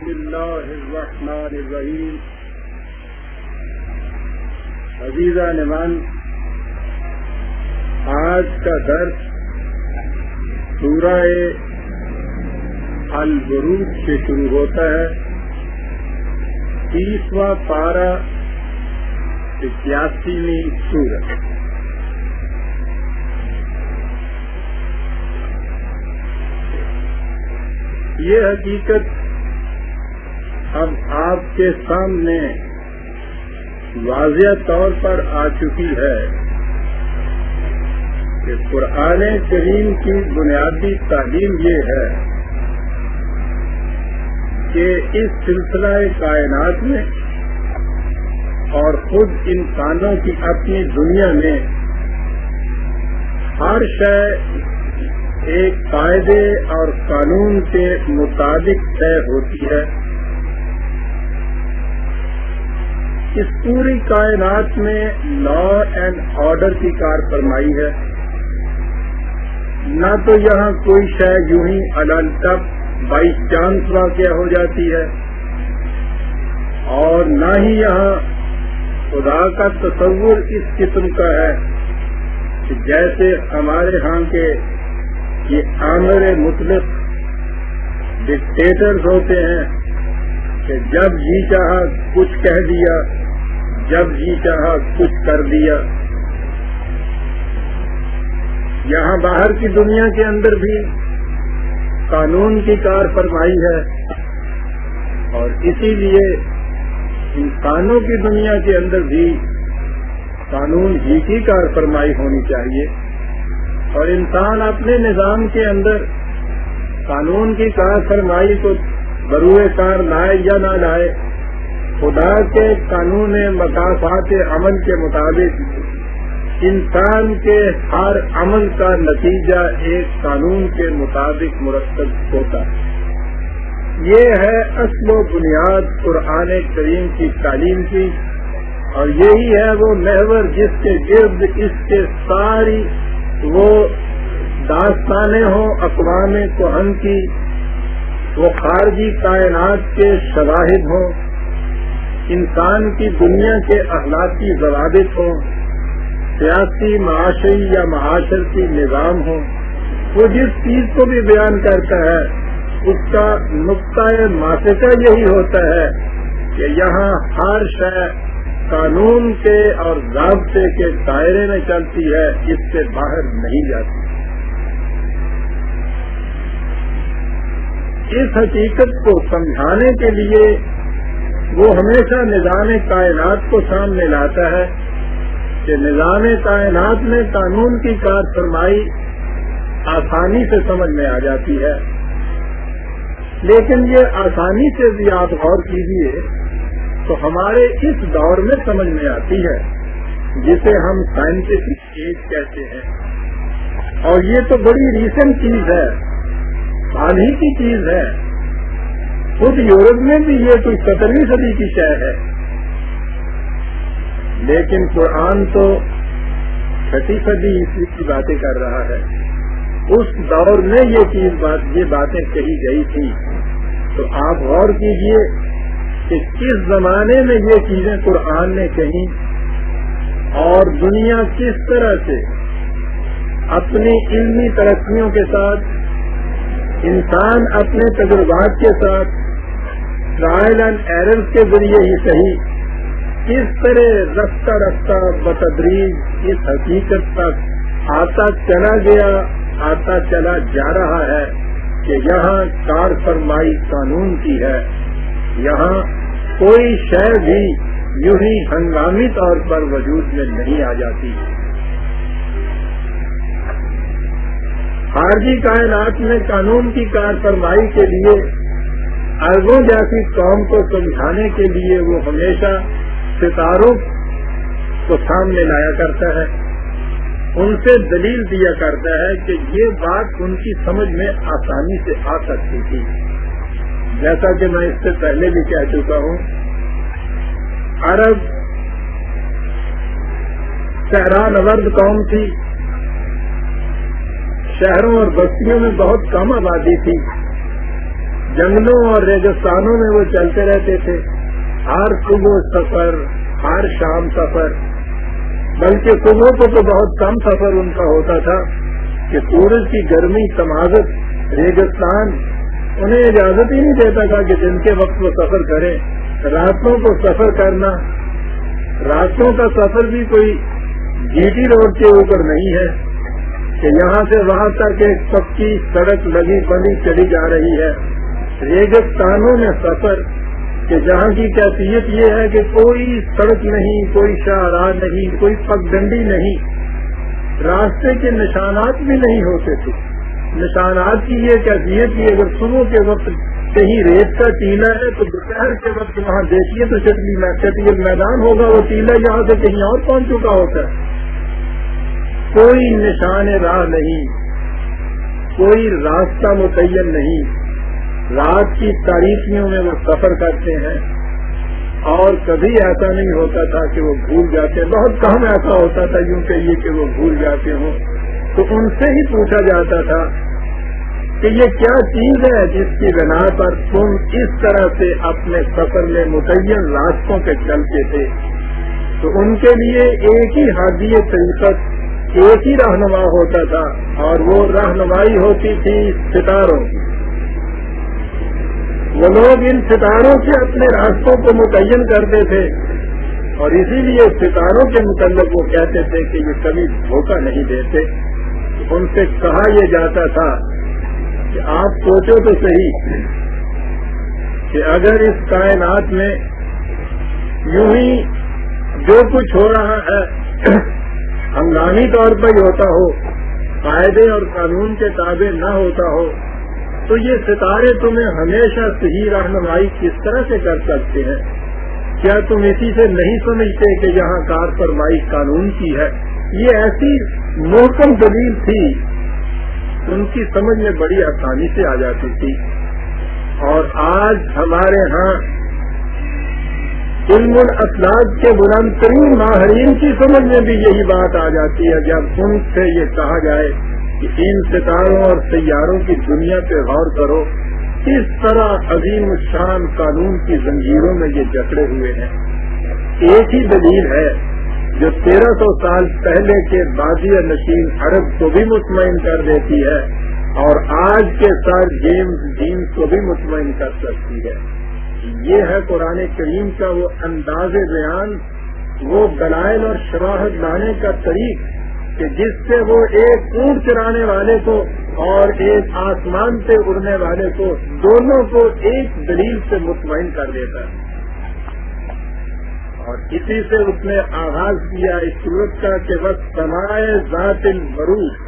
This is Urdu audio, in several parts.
بسم اللہ الرحمن الرحیم عزیزہ نمان آج کا درس سورہ البروج سے شروع ہوتا ہے۔ تیسواں پارہ اکیاسیویں سورت یہ حقیقت اب آپ کے سامنے واضح طور پر آ چکی ہے کہ قرآن کریم کی بنیادی تعلیم یہ ہے کہ اس سلسلہ کائنات میں اور خود انسانوں کی اپنی دنیا میں ہر شے ایک قاعدے اور قانون کے مطابق طے ہوتی ہے اس پوری کائنات میں لا اینڈ آرڈر کی کار فرمائی ہے۔ نہ تو یہاں کوئی شے یوں ہی الگ بائی چانس واقع ہو جاتی ہے۔ اور نہ ہی یہاں خدا کا تصور اس قسم کا ہے کہ جیسے ہمارے ہاں کے یہ عامر مطلق ڈکٹیٹرز ہوتے ہیں کہ جب جی چاہا کچھ کہہ دیا جب جی چاہا کچھ کر دیا۔ یہاں باہر کی دنیا کے اندر بھی قانون کی کار فرمائی ہے اور اسی لیے انسانوں کی دنیا کے اندر بھی قانون ہی کی کار فرمائی ہونی چاہیے۔ اور انسان اپنے نظام کے اندر قانون کی کار فرمائی کو بروئے کار لائے یا نہ لائے خدا کے قانون مقافات عمل کے مطابق انسان کے ہر عمل کا نتیجہ ایک قانون کے مطابق مرتب ہوتا ہے۔ یہ ہے اصل و بنیاد قرآن کریم کی تعلیم کی۔ اور یہی ہے وہ محور جس کے گرد اس کے ساری وہ داستانیں ہوں، اقوام کوہن کی۔ وہ خارجی کائنات کے شواہد ہوں۔ انسان کی دنیا کے اخلاقی ضوابط ہوں، سیاسی معاشی یا معاشرتی نظام ہو وہ جس چیز کو بھی بیان کرتا ہے، اس کا نقطۂ ماسکہ یہی ہوتا ہے کہ یہاں ہر شے قانون کے اور ضابطے کے دائرے میں چلتی ہے، اس سے باہر نہیں جاتی۔ اس حقیقت کو سمجھانے کے لیے وہ ہمیشہ نظام کائنات کو سامنے لاتا ہے کہ نظام کائنات میں قانون کی کار فرمائی آسانی سے سمجھ میں آ جاتی ہے۔ لیکن یہ آسانی سے بھی آپ غور کیجیے تو ہمارے اس دور میں سمجھ میں آتی ہے، جسے ہم سائنٹیفک ایج کہتے ہیں۔ اور یہ تو بڑی ریسنٹ چیز ہے، حال ہی کی چیز ہے۔ خود یورپ میں بھی یہ کوئی سترویں صدی کی شے ہے۔ لیکن قرآن تو چھٹی صدی عیسوی کی باتیں کر رہا ہے۔ اس دور میں یہ چیز بات یہ باتیں کہی گئی تھی تو آپ غور کیجیے کہ کس زمانے میں یہ چیزیں قرآن نے کہیں اور دنیا کس طرح سے اپنی علمی ترقیوں کے ساتھ، انسان اپنے تجربات کے ساتھ ٹرائل اینڈ ایرر کے ذریعے ہی صحیح۔ کس طرح رفتہ رفتہ بتدریج اس حقیقت تک آتا چلا گیا، آتا چلا جا رہا ہے کہ یہاں کار فرمائی قانون کی ہے۔ یہاں کوئی شے بھی یوں ہی ہنگامی طور پر وجود میں نہیں آ جاتی۔ خارجی کائنات میں قانون کی کار فرمائی کے لیے اربوں جیسی قوم کو سمجھانے کے لیے وہ ہمیشہ ستاروں کو سامنے لایا کرتا ہے۔ ان سے دلیل دیا کرتا ہے کہ یہ بات ان کی سمجھ میں آسانی سے آ سکتی تھی۔ جیسا کہ میں اس سے پہلے بھی کہہ چکا ہوں۔ عرب شہرا نورد قوم تھی۔ شہروں اور بستیوں میں بہت کم آبادی تھی۔ جنگلوں اور ریگستانوں میں وہ چلتے رہتے تھے۔ ہر صبح سفر، ہر شام سفر۔ بلکہ صبح کو تو بہت کم سفر ان کا ہوتا تھا کہ سورج کی گرمی، سماجت، ریگستان انہیں اجازت ہی نہیں دیتا تھا کہ دن کے وقت وہ سفر کریں۔ راتوں کو سفر کرنا راستوں کا سفر بھی کوئی جی ٹی روڈ کے اوپر نہیں ہے کہ یہاں سے وہاں تک ایک پکی سڑک لگی بنی چلی جا رہی ہے۔ ریگستانوں میں سفر کہ جہاں کی کیفیت یہ ہے کہ کوئی سڑک نہیں، کوئی شاہراہ نہیں، کوئی پگ ڈنڈی نہیں۔ راستے کے نشانات بھی نہیں ہوتے تھے۔ نشانات کی یہ کیفیت کی اگر صبح کے وقت کہیں ریت کا ٹیلا ہے تو دوپہر کے وقت وہاں دیکھیے تو چٹلی میدان ہوگا، وہ ٹیلا یہاں سے کہیں اور پہنچ چکا ہوتا ہے۔ کوئی نشان راہ نہیں، کوئی راستہ متعین نہیں۔ رات کی تاریخیوں میں وہ سفر کرتے ہیں اور کبھی ایسا نہیں ہوتا تھا کہ وہ بھول جاتے، بہت کم ایسا ہوتا تھا یوں کہیے کہ وہ بھول جاتے ہوں۔ تو ان سے ہی پوچھا جاتا تھا کہ یہ کیا چیز ہے جس کی بنا پر تم اس طرح سے اپنے سفر میں متعین راستوں پہ چلتے تھے؟ تو ان کے لیے ایک ہی حادی طریقہ ایک ہی رہنما ہوتا تھا اور وہ رہنمائی ہوتی تھی ستاروں کی۔ وہ لوگ ان ستاروں سے اپنے راستوں کو متعین کرتے تھے اور اسی لیے ستاروں کے متعلق وہ کہتے تھے کہ یہ کبھی دھوکہ نہیں دیتے۔ ان سے کہا یہ جاتا تھا کہ آپ سوچو تو صحیح کہ اگر اس کائنات میں یوں ہی جو کچھ ہو رہا ہے، ہنگامی طور پر ہی ہوتا ہو، قاعدے اور قانون کے تابع نہ ہوتا ہو تو یہ ستارے تمہیں ہمیشہ صحیح رہنمائی کس طرح سے کر سکتے ہیں؟ کیا تم اسی سے نہیں سمجھتے کہ یہاں کار فرمائی قانون کی ہے؟ یہ ایسی محکم دلیل تھی، ان کی سمجھ میں بڑی آسانی سے آ جاتی تھی۔ اور آج ہمارے ہاں علم الاسلاج کے بلند ترین ماہرین کی سمجھ میں بھی یہی بات آ جاتی ہے، جب ان سے یہ کہا جائے ان ستاروں اور سیاروں کی دنیا پہ غور کرو، کس طرح عظیم الشان قانون کی زنجیروں میں یہ جکڑے ہوئے ہیں۔ ایک ہی دلیل ہے جو تیرہ سو سال پہلے کے بازی نشین عرب کو بھی مطمئن کر دیتی ہے اور آج کے سر جیمز جیمز کو بھی مطمئن کر سکتی ہے۔ یہ ہے قرآن کریم کا وہ انداز بیان، وہ دلائل اور شراہد لانے کا طریق کہ جس سے وہ ایک اونٹ چرانے والے کو اور ایک آسمان سے اڑنے والے کو دونوں کو ایک دلیل سے مطمئن کر دیتا ہے۔ اور اسی سے اس نے آغاز کیا اس صورت کا کہ بس سمائے ذات المروف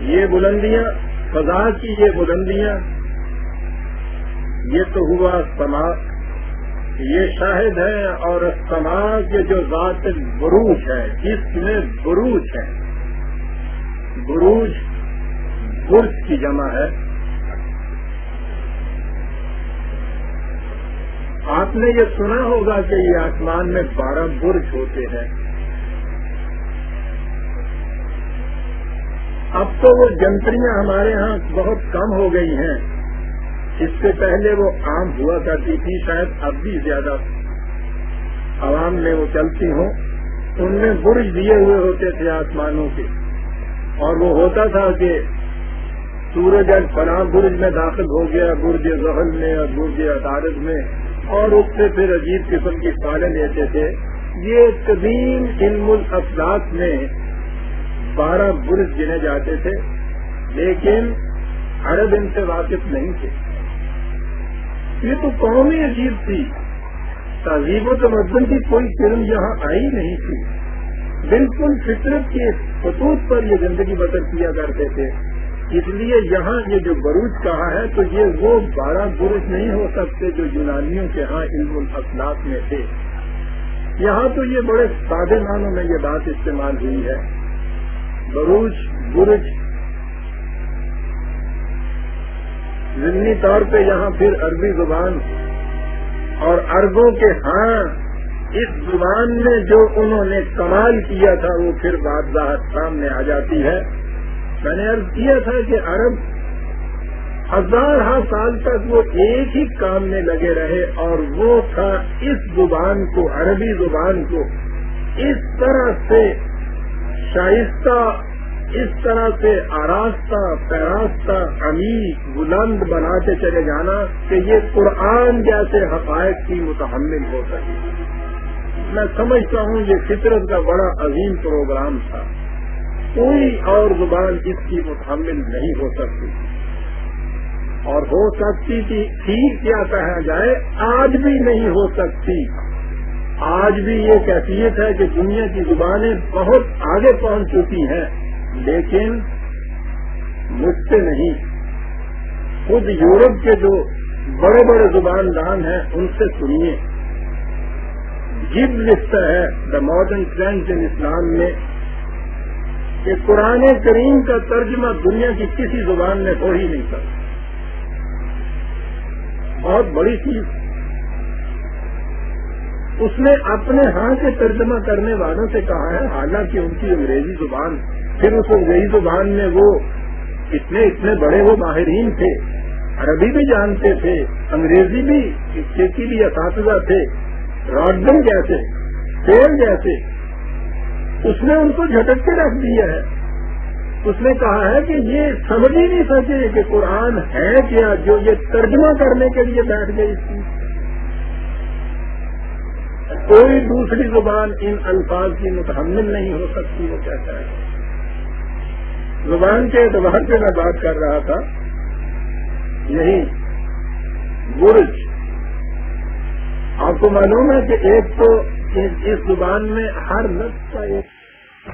یہ بلندیاں، فضا کی یہ بلندیاں، یہ تو ہوا سما یہ شاہد ہے اور سماج کے جو ذات بروج ہے، جس میں بروج ہے۔ بروج برج کی جمع ہے۔ آپ نے یہ سنا ہوگا کہ یہ آسمان میں بارہ برج ہوتے ہیں۔ اب تو وہ جنتریاں ہمارے ہاں بہت کم ہو گئی ہیں۔ اس سے پہلے وہ عام ہوا کرتی تھی، شاید اب بھی زیادہ عوام میں وہ چلتی ہوں۔ ان میں برج دیے ہوئے ہوتے تھے آسمانوں کے۔ اور وہ ہوتا تھا کہ سورج اج فلاں برج میں داخل ہو گیا، برج زحل میں اور برج عدالت میں۔ اور اس سے پھر عجیب قسم کی پالے لیتے تھے۔ یہ قدیم علم الافلاق میں بارہ برج گنے جاتے تھے، لیکن عرب ان سے واقف نہیں تھے۔ یہ تو قومی عجیب تھی۔ تہذیب و تمدن کی کوئی فلم یہاں آئی نہیں تھی۔ بالکل فطرت کے خطوط پر یہ زندگی بسر کیا کرتے تھے۔ اس لیے یہاں یہ جو بروج کہا ہے تو یہ وہ بارہ برج نہیں ہو سکتے جو یونانیوں کے ہاں علم الفلاق میں تھے۔ یہاں تو یہ بڑے سادے معنوں میں یہ بات استعمال ہوئی ہے۔ بروج، برج ضمنی طور پہ یہاں پھر عربی زبان اور اربوں کے ہاں اس زبان میں جو انہوں نے کمال کیا تھا، وہ پھر بات سامنے آ جاتی ہے۔ میں نے ارض کیا تھا کہ عرب ہزار ہاں سال تک وہ ایک ہی کام میں لگے رہے، اور وہ تھا اس زبان کو، عربی زبان کو، اس طرح سے شائستہ اس طرح سے آراستہ، پیراستہ امیر بلند بناتے چلے جانا کہ یہ قرآن جیسے حقائق کی متحمل ہو سکے۔ میں سمجھتا ہوں یہ فطرت کا بڑا عظیم پروگرام تھا۔ کوئی اور زبان اس کی متحمل نہیں ہو سکتی۔ اور ہو سکتی تھی ٹھیک کیا کہا جائے، آج بھی نہیں ہو سکتی۔ آج بھی یہ کیفیت ہے کہ دنیا کی زبانیں بہت آگے پہنچ چکی ہیں۔ لیکن مجھ سے نہیں۔ خود یورپ کے جو بڑے بڑے زباندان ہیں، ان سے سنیے۔ جب لکھتا ہے دا ماڈرن فرینچ ان اسلام میں کہ قرآن کریم کا ترجمہ دنیا کی کسی زبان میں ہو ہی نہیں سکتا۔ بہت بڑی چیز۔ اس نے اپنے ہاں کے ترجمہ کرنے والوں سے کہا ہے، حالانکہ ان کی انگریزی زبان پھر اس انگریزی زبان میں وہ اتنے اتنے بڑے وہ ماہرین تھے، عربی بھی جانتے تھے، انگریزی بھی کی بھی اساتذہ تھے، راڈن جیسے فیل جیسے۔ اس نے ان کو جھٹک کے رکھ دیا ہے۔ اس نے کہا ہے کہ یہ سمجھ ہی نہیں سکے کہ قرآن ہے کیا، جو یہ ترجمہ کرنے کے لیے بیٹھ گئی اس کی۔ کوئی دوسری زبان ان الفاظ کی متحمل نہیں ہو سکتی، وہ کہتا ہے زبان کے اعتبار سے میں بات کر رہا تھا۔ یہی برج۔ آپ کو معلوم ہے کہ ایک تو اس زبان میں ہر لفظ کا ایک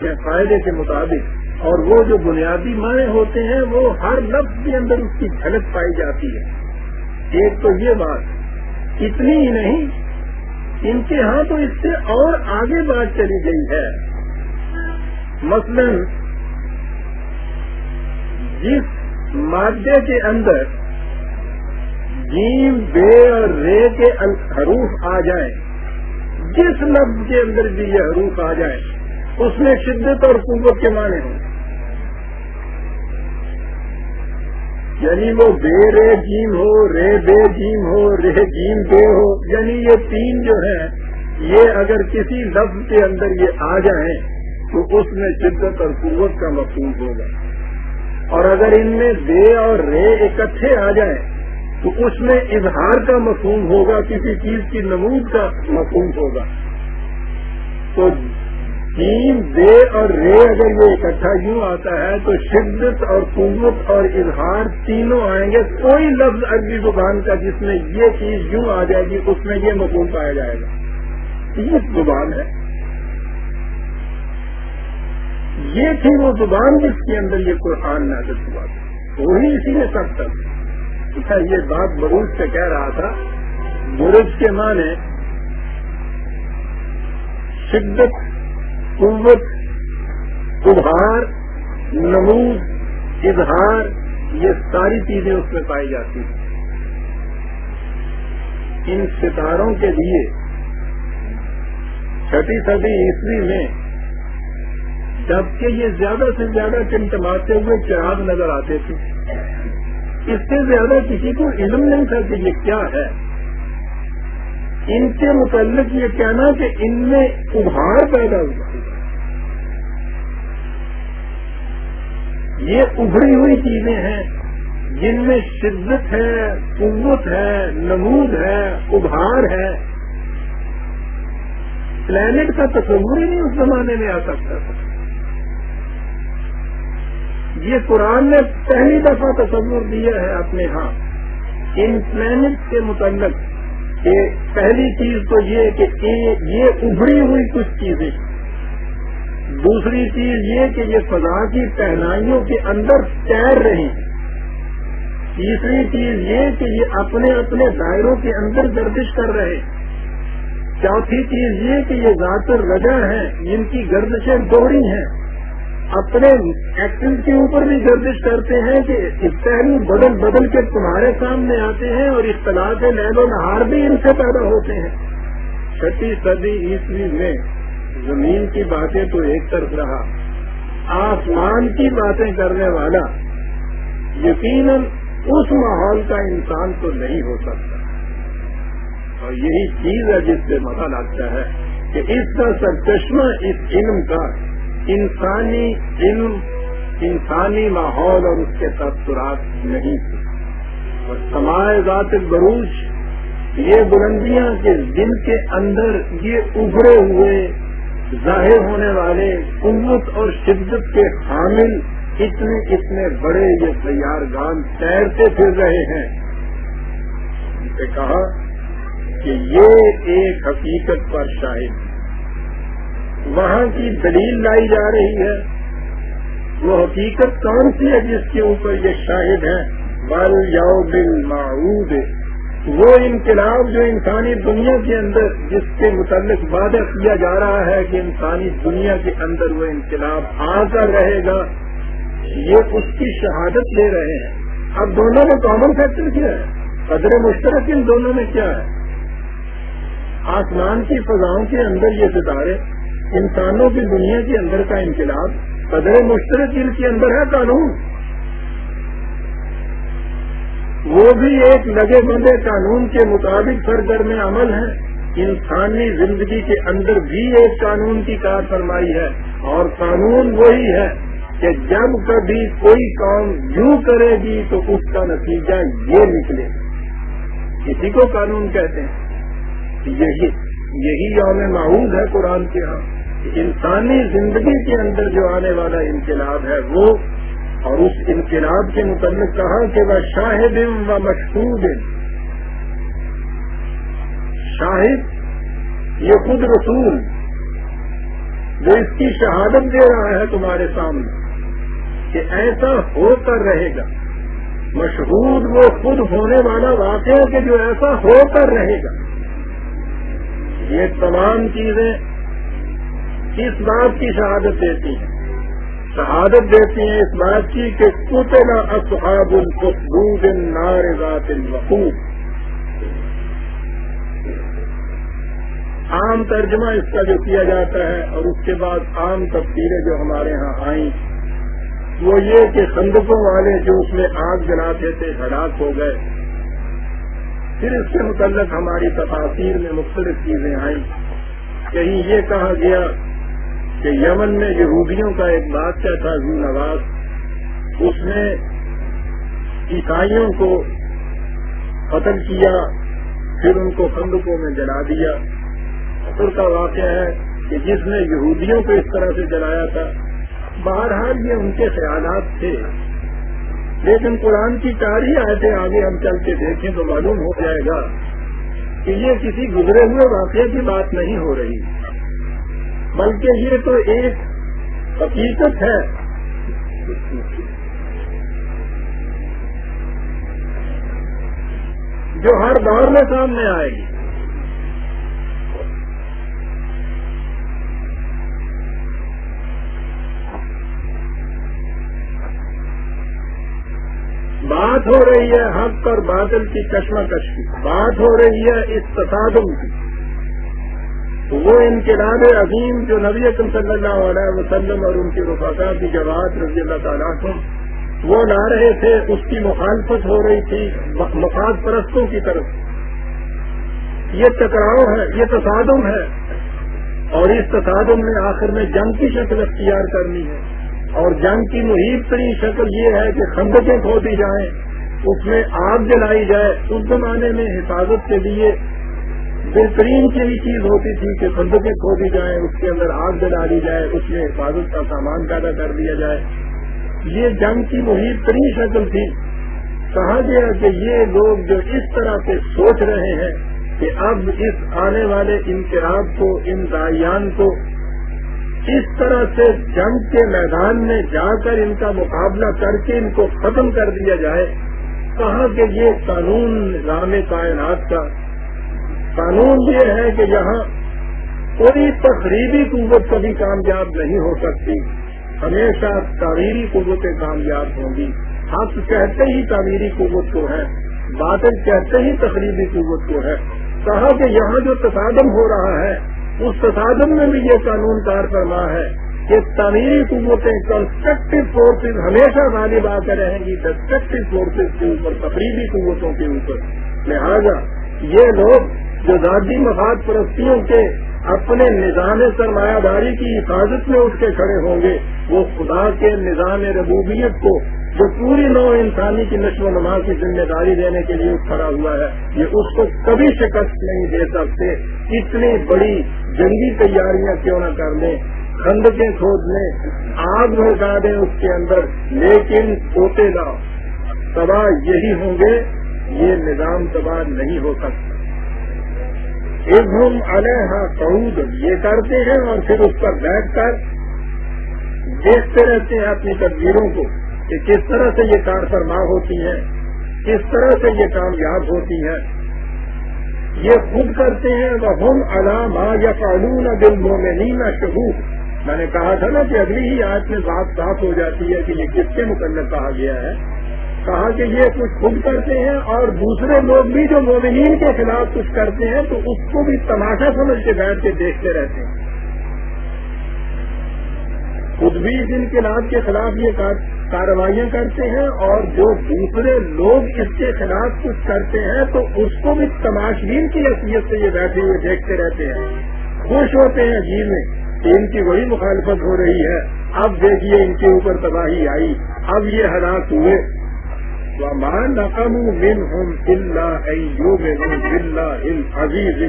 فائدے کے مطابق اور وہ جو بنیادی معنی ہوتے ہیں، وہ ہر لفظ کے اندر اس کی جھلک پائی جاتی ہے۔ ایک تو یہ بات، اتنی ہی نہیں، ان کے ہاں تو اس سے اور آگے بات چلی گئی ہے۔ مثلاً جس مادے کے اندر جیم، بے اور رے کے حروف آ جائیں، جس لفظ کے اندر بھی یہ حروف آ جائیں، اس میں شدت اور قوت کے معنی ہوں۔ یعنی وہ بے، رے، جیم ہو، رے، بے، جیم ہو، رے، جیم، بے ہو یعنی یہ تین جو ہیں، یہ اگر کسی لفظ کے اندر یہ آ جائیں، تو اس میں شدت اور قوت کا مفہوم ہوگا۔ اور اگر ان میں بے اور رے اکٹھے آ جائیں، تو اس میں اظہار کا مفہوم ہوگا، کسی چیز کی نمود کا مفہوم ہوگا۔ تو تین بے اور رے اگر یہ اکٹھا یوں آتا ہے، تو شدت اور قوت اور اظہار تینوں آئیں گے۔ کوئی لفظ عربی زبان کا جس میں یہ چیز یوں آ جائے گی، اس میں یہ مفہوم پایا جائے گا۔ تیس زبان ہے۔ یہ تھی وہ زبان جس کے اندر یہ قرآن نازل ہوا تھا۔ وہی اسی میں سب تک اچھا، یہ بات بروج سے کہہ رہا تھا برج کے معنی شدت، قوت، ابھار، نمود، اظہار، یہ ساری چیزیں اس میں پائی جاتی ہیں۔ ان ستاروں کے لیے چھٹی صدی عیسوی میں جبکہ یہ زیادہ سے زیادہ چمچماتے ہوئے چراغ نظر آتے تھے۔ اس سے زیادہ کسی کو علم نہیں تھا کہ یہ کیا ہے۔ ان کے متعلق یہ کہنا کہ ان میں ابھار پیدا ہوا۔ یہ ابھری ہوئی چیزیں ہیں۔ جن میں شدت ہے، قوت ہے، نمود ہے، ابھار ہے۔ پلانٹ کا تصور ہی نہیں اس زمانے میں آ سکتا تھا۔ یہ قرآن نے پہلی دفعہ تصور دیا ہے اپنے ہاں۔ ان پلانٹ کے متعلق کہ پہلی چیز تو یہ کہ یہ ابھری ہوئی کچھ چیزیں۔ دوسری چیز یہ کہ یہ فضا کی پہنائیوں کے اندر تیر رہی۔ تیسری چیز یہ کہ یہ اپنے اپنے دائروں کے اندر گردش کر رہے۔ چوتھی چیز یہ کہ یہ ذات الرجا ہیں۔ جن کی گردشیں دوہری ہیں۔ اپنے ایکشن کے اوپر بھی گردش کرتے ہیں کہ پہلو بدل بدل کے تمہارے سامنے آتے ہیں اور اختلاف نیل و نہار بھی ان سے پیدا ہوتے ہیں۔ چھٹی صدی عیسوی میں زمین کی باتیں تو ایک طرف رہا۔ آسمان کی باتیں کرنے والا یقیناً اس ماحول کا انسان تو نہیں ہو سکتا۔ اور یہی چیز ہے جس سے پتا لگتا ہے کہ اس کا سرچشمہ اس علم کا انسانی علم، انسانی ماحول اور اس کے تاثرات نہیں تھے۔ اور سمائے ذات بروج یہ بلندیاں کے دل کے اندر یہ ابھرے ہوئے، ظاہر ہونے والے قوت اور شدت کے حامل اتنے اتنے بڑے یہ تیار گان تیرتے پھر رہے ہیں۔ ان سے کہا کہ یہ ایک حقیقت پر شاہد وہاں کی دلیل لائی جا رہی ہے۔ وہ حقیقت کون سی ہے جس کے اوپر یہ شاہد ہے بل یاؤ بل معود وہ انقلاب جو انسانی دنیا کے اندر، جس کے متعلق وعدہ کیا جا رہا ہے کہ انسانی دنیا کے اندر وہ انقلاب آ کر رہے گا، یہ اس کی شہادت دے رہے ہیں۔ اب دونوں میں کامن فیکٹر کیا ہے؟ قدر مشترک ان دونوں میں کیا ہے؟ آسمان کی فضاؤں کے اندر یہ ستارے انسانوں کی دنیا کے اندر کا انقلاب قدر مشترک ان کے اندر ہے قانون۔ وہ بھی ایک لگے بندے قانون کے مطابق سرگرم عمل ہے انسانی زندگی کے اندر بھی ایک قانون کی کار فرمائی ہے۔ اور قانون وہی ہے کہ جب کبھی کوئی کام یوں کرے گی تو اس کا نتیجہ یہ نکلے۔ کسی کو قانون کہتے ہیں۔ یہی یہی یوم معود ہے قرآن کے ہاں۔ انسانی زندگی کے اندر جو آنے والا انقلاب ہے وہ، اور اس انقلاب کے متعلق کہا کہ وہ شاہد و مشہور شاہد، یہ خود رسول، جو اس کی شہادت دے رہا ہے تمہارے سامنے، کہ ایسا ہو کر رہے گا۔ مشہور وہ خود ہونے والا واقعہ کہ جو ایسا ہو کر رہے گا۔ یہ تمام چیزیں اس بات کی شہادت دیتی ہیں۔ شہادت دیتی ہیں اس بات کی کہ کتنا اصحاب الخبود نار ذات الوقوف۔ عام ترجمہ اس کا جو کیا جاتا ہے اور اس کے بعد عام تفصیلیں جو ہمارے ہاں آئیں، وہ یہ کہ خندقوں والے جو اس میں آگ جلاتے تھے، ہلاک ہو گئے۔ پھر اس سے متعلق ہماری تفاصیر میں مختلف چیزیں آئیں۔ کہیں یہ کہا گیا کہ یمن میں یہودیوں کا ایک بادشاہ تھا زو نواز، اس نے عیسائیوں کو قتل کیا، پھر ان کو خندقوں میں جلا دیا۔ اصل کا واقعہ ہے کہ جس نے یہودیوں کو اس طرح سے جلایا تھا، بہرحال یہ ان کے خیالات تھے۔ لیکن قرآن کی چار ہی آئے آگے ہم چل کے دیکھیں تو معلوم ہو جائے گا کہ یہ کسی گزرے ہوئے واقعے کی بات نہیں ہو رہی۔ بلکہ یہ تو ایک حقیقت ہے۔ جو ہر دور میں سامنے آئے گی۔ بات ہو رہی ہے حق اور بادل کی کشمکش کی۔ بات ہو رہی ہے اس تصادم کی۔ وہ انقلاب عظیم جو نبی اکم صلی اللہ علیہ وسلم اور ان کے رفاقہ کی جواب رضی اللہ تعالیٰ کو وہ لا رہے تھے، اس کی مخالفت ہو رہی تھی مفاد پرستوں کی طرف۔ یہ ٹکراؤ ہے، یہ تصادم ہے۔ اور اس تصادم میں آخر میں جنگ کی شکل اختیار کرنی ہے۔ اور جنگ کی محیط ترین شکل یہ ہے کہ خندقیں کھو دی جائیں، اس میں آگ جلائی جائے، اس زمانے میں حفاظت کے لیے بہترین کی چیز ہوتی تھی کہ صندوقیں کھو دی جائیں، اس کے اندر آگ جلا دی جائے، اس میں حفاظت کا سامان پیدا کر دیا جائے۔ یہ جنگ کی محیط ترین شکل تھی۔ کہا گیا کہ یہ لوگ جو اس طرح سے سوچ رہے ہیں کہ اب اس آنے والے انقلاب کو، ان دائیان کو، اس طرح سے جنگ کے میدان میں جا کر ان کا مقابلہ کر کے ان کو ختم کر دیا جائے، کہا کہ یہ قانون نظام کائنات کا قانون یہ ہے کہ یہاں کوئی تقریبی قوت کبھی کامیاب نہیں ہو سکتی۔ ہمیشہ تعمیری قوتیں کامیاب ہوں گی۔ حق کہتے ہی تعمیری قوت کو ہے بادل کہتے ہی تقریبی قوت کو ہے۔ کہا کہ یہاں جو تصادم ہو رہا ہے، اس تصادم میں بھی یہ قانون کار فرما ہے کہ تعمیری قوتیں کنسٹرکٹیو فورسز ہمیشہ غالب آ کر رہیں گی ڈسٹرکٹیو فورسز کے اوپر، تقریبی قوتوں کے اوپر۔ لہذا یہ لوگ جو ذاتی مفاد پرستیوں کے اپنے نظام سرمایہ داری کی حفاظت میں اٹھ کے کھڑے ہوں گے۔ وہ خدا کے نظام ربوبیت کو جو پوری نو انسانی کی نشو و نما کی ذمہ داری دینے کے لیے کھڑا ہوا ہے، یہ اس کو کبھی شکست نہیں دے سکتے۔ اتنی بڑی جنگی تیاریاں کیوں نہ کر لیں؟ خندقیں کھود لیں، آگ بھڑکا دیں اس کے اندر۔ لیکن سوتے نہ تباہ یہی ہوں گے، یہ نظام تباہ نہیں ہو سکتا۔ ایک ہم علیہ سعود یہ کرتے ہیں اور پھر اس پر بیٹھ کر دیکھتے رہتے ہیں اپنی تدبیروں کو کہ کس طرح سے یہ کار فرما ہوتی ہیں، کس طرح سے یہ کامیاب ہوتی ہیں۔ یہ خود کرتے ہیں وہ ہم علام یا فعلون دل مومنی نہ شہور میں نے کہا تھا نا کہ اگلی ہی آج میں بات صاف ہو جاتی ہے کہ یہ کس کے متعلق کہا گیا ہے۔ کہا کہ یہ کچھ خود کرتے ہیں اور دوسرے لوگ بھی جو مومنین کے خلاف کچھ کرتے ہیں تو اس کو بھی تماشا سمجھ کے بیٹھ کے دیکھتے رہتے ہیں۔ خود بھی اس انقلاب کے خلاف یہ کارروائیاں کرتے ہیں اور جو دوسرے لوگ اس کے خلاف کچھ کرتے ہیں تو اس کو بھی تماشین کی حیثیت سے یہ بیٹھے ہوئے دیکھتے رہتے ہیں۔ خوش ہوتے ہیں جی میں کہ ان کی وہی مخالفت ہو رہی ہے۔ اب دیکھیے ان کے اوپر تباہی آئی۔ اب یہ ہلاک ہوئے۔ مان نقم من ہم اللہ عزیز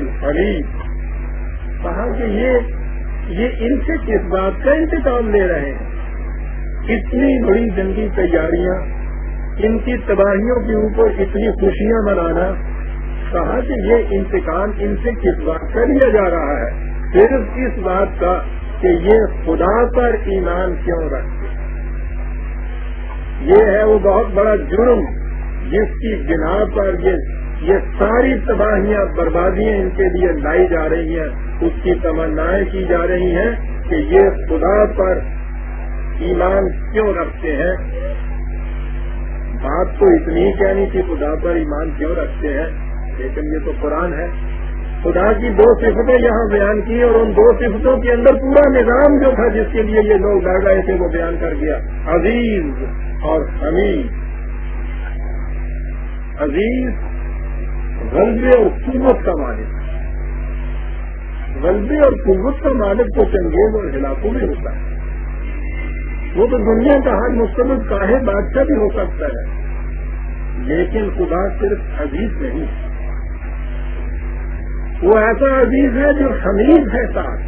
کہا کہ یہ یہ ان سے کس بات کا انتقام لے رہے ہیں؟ اتنی بڑی جنگی تیاریاں، ان کی تباہیوں کے اوپر اتنی خوشیاں منانا، کہا کہ یہ انتقام ان سے کس بات کا لیا جا رہا ہے؟ صرف اس بات کا کہ یہ خدا پر ایمان کیوں رکھتے یہ ہے وہ بہت بڑا جرم جس کی بنا پر یہ یہ ساری تباہیاں بربادیاں ان کے لیے لائی جا رہی ہیں۔ اس کی تمنائیں کی جا رہی ہیں کہ یہ خدا پر ایمان کیوں رکھتے ہیں؟ بات تو اتنی کہنی تھی، خدا پر ایمان کیوں رکھتے ہیں؟ لیکن یہ تو قرآن ہے۔ خدا کی دو صفتیں یہاں بیان کی اور ان دو صفتوں کے اندر پورا نظام جو تھا، جس کے لیے یہ لوگ لڑ رہے تھے، وہ بیان کر گیا عزیز اور حمید عزیز، غلبے اور قوت کا مالک۔ غلبے اور قوت کا مالک تو چنگیز اور ہلاکوں میں ہوتا ہے۔ وہ تو دنیا کا حال مستمد کاہے بادشاہ بھی ہو سکتا ہے۔ لیکن خدا صرف عزیز نہیں۔ وہ ایسا عزیز ہے جو حمید ہے ساتھ۔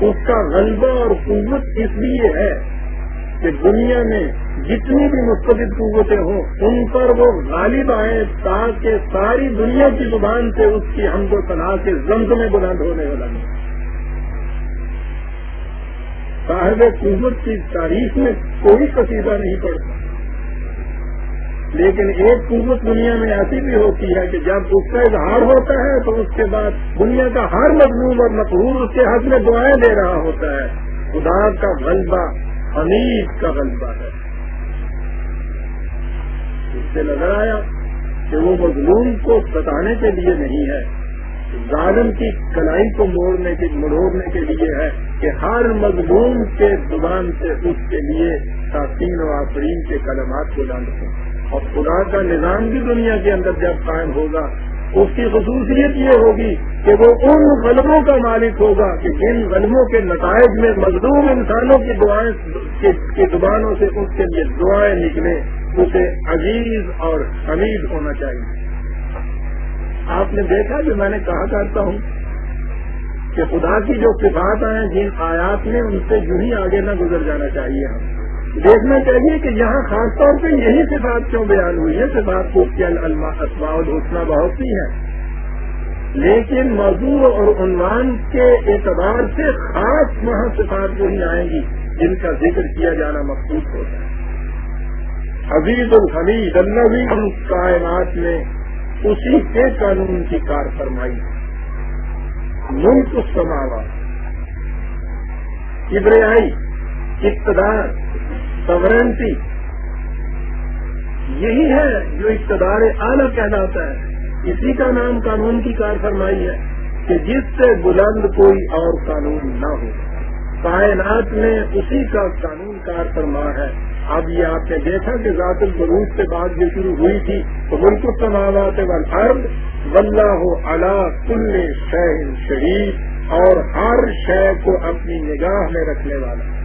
اس کا غلبہ اور قوت اس لیے ہے کہ دنیا میں جتنی بھی مستقد قوتیں ہوں، ان پر وہ غالب آئے تاکہ ساری دنیا کی زبان سے اس کی ہم کو تنہا کے زمز میں بلند ہونے والا نہیں صاحب قوت کی تاریخ میں کوئی قصیدہ نہیں پڑتا لیکن ایک قوت دنیا میں ایسی بھی ہوتی ہے کہ جب اس کا اظہار ہوتا ہے تو اس کے بعد دنیا کا ہر مضمون اور مقبول اس کے حق میں دعائیں دے رہا ہوتا ہے۔ خدا کا غلبہ حمید کا غلبہ ہے۔ اس سے نظر آیا کہ وہ مظلوم کو بتانے کے لیے نہیں ہے۔ ظالم کی کلائی کو موڑنے کے مڑوڑنے کے لیے ہے کہ ہر مظلوم کے زبان سے اس کے لیے تاثین و آفرین کے کلمات کو جانتے اور خدا کا نظام بھی دنیا کے اندر جب قائم ہوگا اس کی خصوصیت یہ ہوگی کہ وہ ان غلبوں کا مالک ہوگا کہ جن غلبوں کے نتائج میں مزدور انسانوں کی دعائیں کی زبانوں سے اس کے لیے دعائیں نکلے اسے عزیز اور حمید ہونا چاہیے۔ آپ نے دیکھا جو میں نے کہا کرتا ہوں کہ خدا کی جو صفات ہیں جن آیات میں ان سے یوں ہی آگے نہ گزر جانا چاہیے ہم۔ دیکھنا چاہیے کہ یہاں خاص طور پہ یہی صفات کیوں بیان ہوئی ہے صفات کو کیا اسباء الحسنہ بہت سی ہے لیکن موضوع اور عنوان کے اعتبار سے خاص وہاں صفات وہی آئیں گی، جن کا ذکر کیا جانا مخصوص ہوتا ہے۔ حبیب الحمید اللہ ہم کائنات میں اسی کے قانون کی کار فرمائی ملک سماوا ابریائی اقتدار سورنٹی یہی ہے جو اقتدار اعلیٰ کہلاتا ہے۔ اسی کا نام قانون کی کار فرمائی ہے کہ جس سے بلند کوئی اور قانون نہ ہو۔ کائنات میں اسی کا قانون کار فرما ہے۔ اب یہ آپ نے دیکھا کہ ذات البروج سے بات جو شروع ہوئی تھی تو بالکل سماوات ارد ولہ اللہ کل شہ شریف اور ہر شے کو اپنی نگاہ میں رکھنے والا۔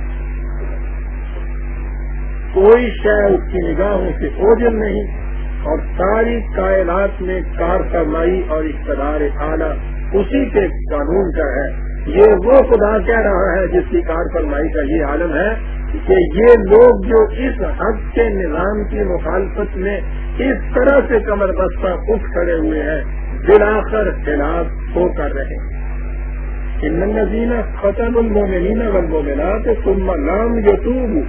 کوئی شے اس کی نگاہوں سے اوجل نہیں اور ساری کائنات میں کار فرمائی اور اقتدار اعلیٰ اسی کے قانون کا ہے۔ یہ وہ خدا کہہ رہا ہے جس کی کار فرمائی کا یہ عالم ہے کہ یہ لوگ جو اس حق کے نظام کی مخالفت میں اس طرح سے کمر بستہ اٹھ کھڑے ہوئے ہیں بلاخر خلاف ہو کر رہے۔ ہیں نظینہ فتح المومنین والمومنات ثم نام یتوب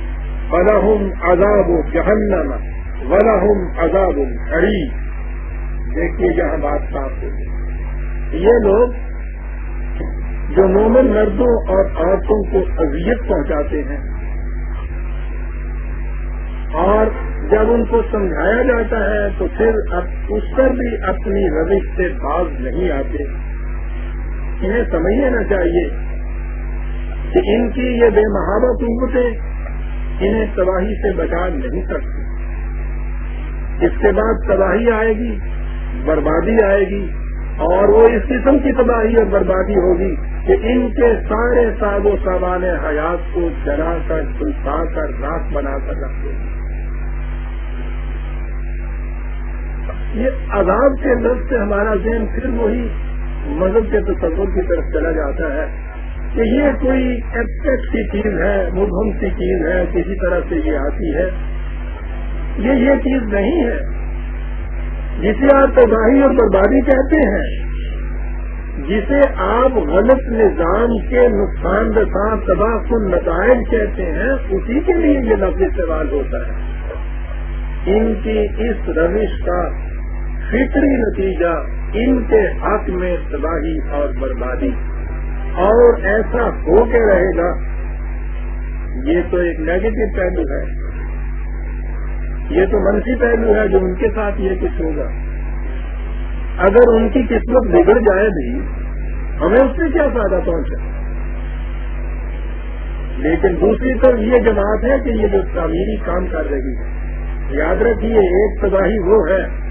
ولہم عذاب جہنم ولہم عذاب حریف دیکھیے جہاں بات صاف ہوگی یہ لوگ جو مومن مردوں اور عورتوں کو اذیت پہنچاتے ہیں اور جب ان کو سمجھایا جاتا ہے تو پھر اب اس پر بھی اپنی روش سے باز نہیں آتے۔ انہیں سمجھنا چاہیے کہ ان کی یہ بے محابت قوتیں انہیں تباہی سے بچا نہیں سکتی اس کے بعد تباہی آئے گی، بربادی آئے گی، اور وہ اس قسم کی تباہی اور بربادی ہوگی کہ ان کے سارے ساگ و سامان حیات کو جلا کر سلسا کر راک بنا کر رکھتے ہیں۔ یہ عذاب کے لفظ سے ہمارا ذہن پھر وہی مذہب کے تصور کی طرف چلا جاتا ہے۔ کہ یہ کوئی ایکسپیکٹ کی چیز ہے، مبہم سی چیز ہے، کسی طرح سے یہ آتی ہے۔ یہ یہ چیز نہیں ہے۔ جسے آپ تباہی اور بربادی کہتے ہیں، جسے آپ غلط نظام کے نقصان دساں تباہ کن نتائج کہتے ہیں، اسی کے لیے یہ لفظ سوال ہوتا ہے۔ ان کی اس روش کا فکری نتیجہ ان کے حق میں تباہی اور بربادی۔ اور ایسا ہو کے رہے گا، یہ تو ایک نیگیٹو پہلو ہے۔ یہ تو منفی پہلو ہے جو ان کے ساتھ یہ کچھ ہوگا۔ اگر ان کی قسمت بگڑ جائے بھی، ہمیں اس سے کیا فائدہ پہنچے؟ لیکن دوسری طرف یہ جماعت ہے کہ یہ جو تعمیری کام کر رہی ہے، یاد رکھیے، ایک تباہی وہ ہے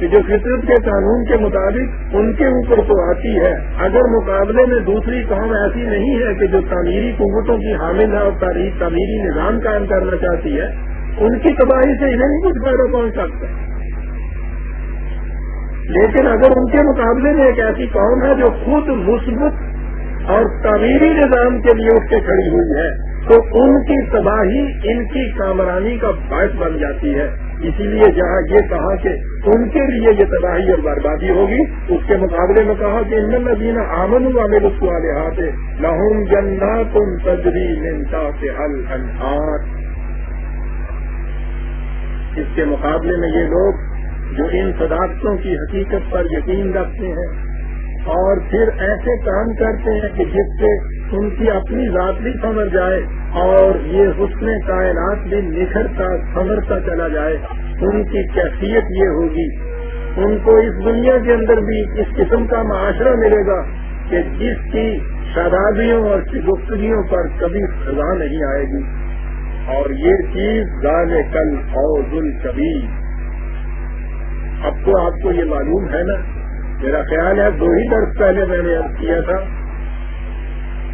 کہ جو فطرت کے قانون کے مطابق ان کے اوپر تو آتی ہے، اگر مقابلے میں دوسری قوم ایسی نہیں ہے کہ جو تعمیری قوتوں کی حامل ہے اور تعمیری نظام قائم کرنا چاہتی ہے، ان کی تباہی سے انہیں نہیں کچھ فائدہ پہنچ سکتا لیکن اگر ان کے مقابلے میں ایک ایسی قوم ہے جو خود مثبت اور تعمیری نظام کے لیے اٹھ کے کھڑی ہوئی ہے، تو ان کی تباہی، ان کی کامرانی کا باعث بن جاتی ہے۔ اسی لیے جہاں یہ کہا کہ ان کے لیے یہ تباہی اور بربادی ہوگی، اس کے مقابلے میں کہا کہ ان نبین آمن والے لطف والے ہاتھ لاہون جنا تم تجری منتا سے حل انہار اس کے مقابلے میں یہ لوگ جو ان صداقتوں کی حقیقت پر یقین رکھتے ہیں اور پھر ایسے کام کرتے ہیں کہ جس سے ان کی اپنی ذات بھی سمجھ جائے اور یہ حسن کائنات بھی نکھرتا سمرتا چلا جائے۔ ان کی کیفیت یہ ہوگی۔ ان کو اس دنیا کے اندر بھی اس قسم کا معاشرہ ملے گا کہ جس کی شرابیوں اور گفتگیوں پر کبھی سزا نہیں آئے گی۔ اور یہ چیز گال کل اور دل کبھی اب تو آپ کو یہ معلوم ہے نا میرا خیال ہے دو ہی درد پہلے میں نے اب کیا تھا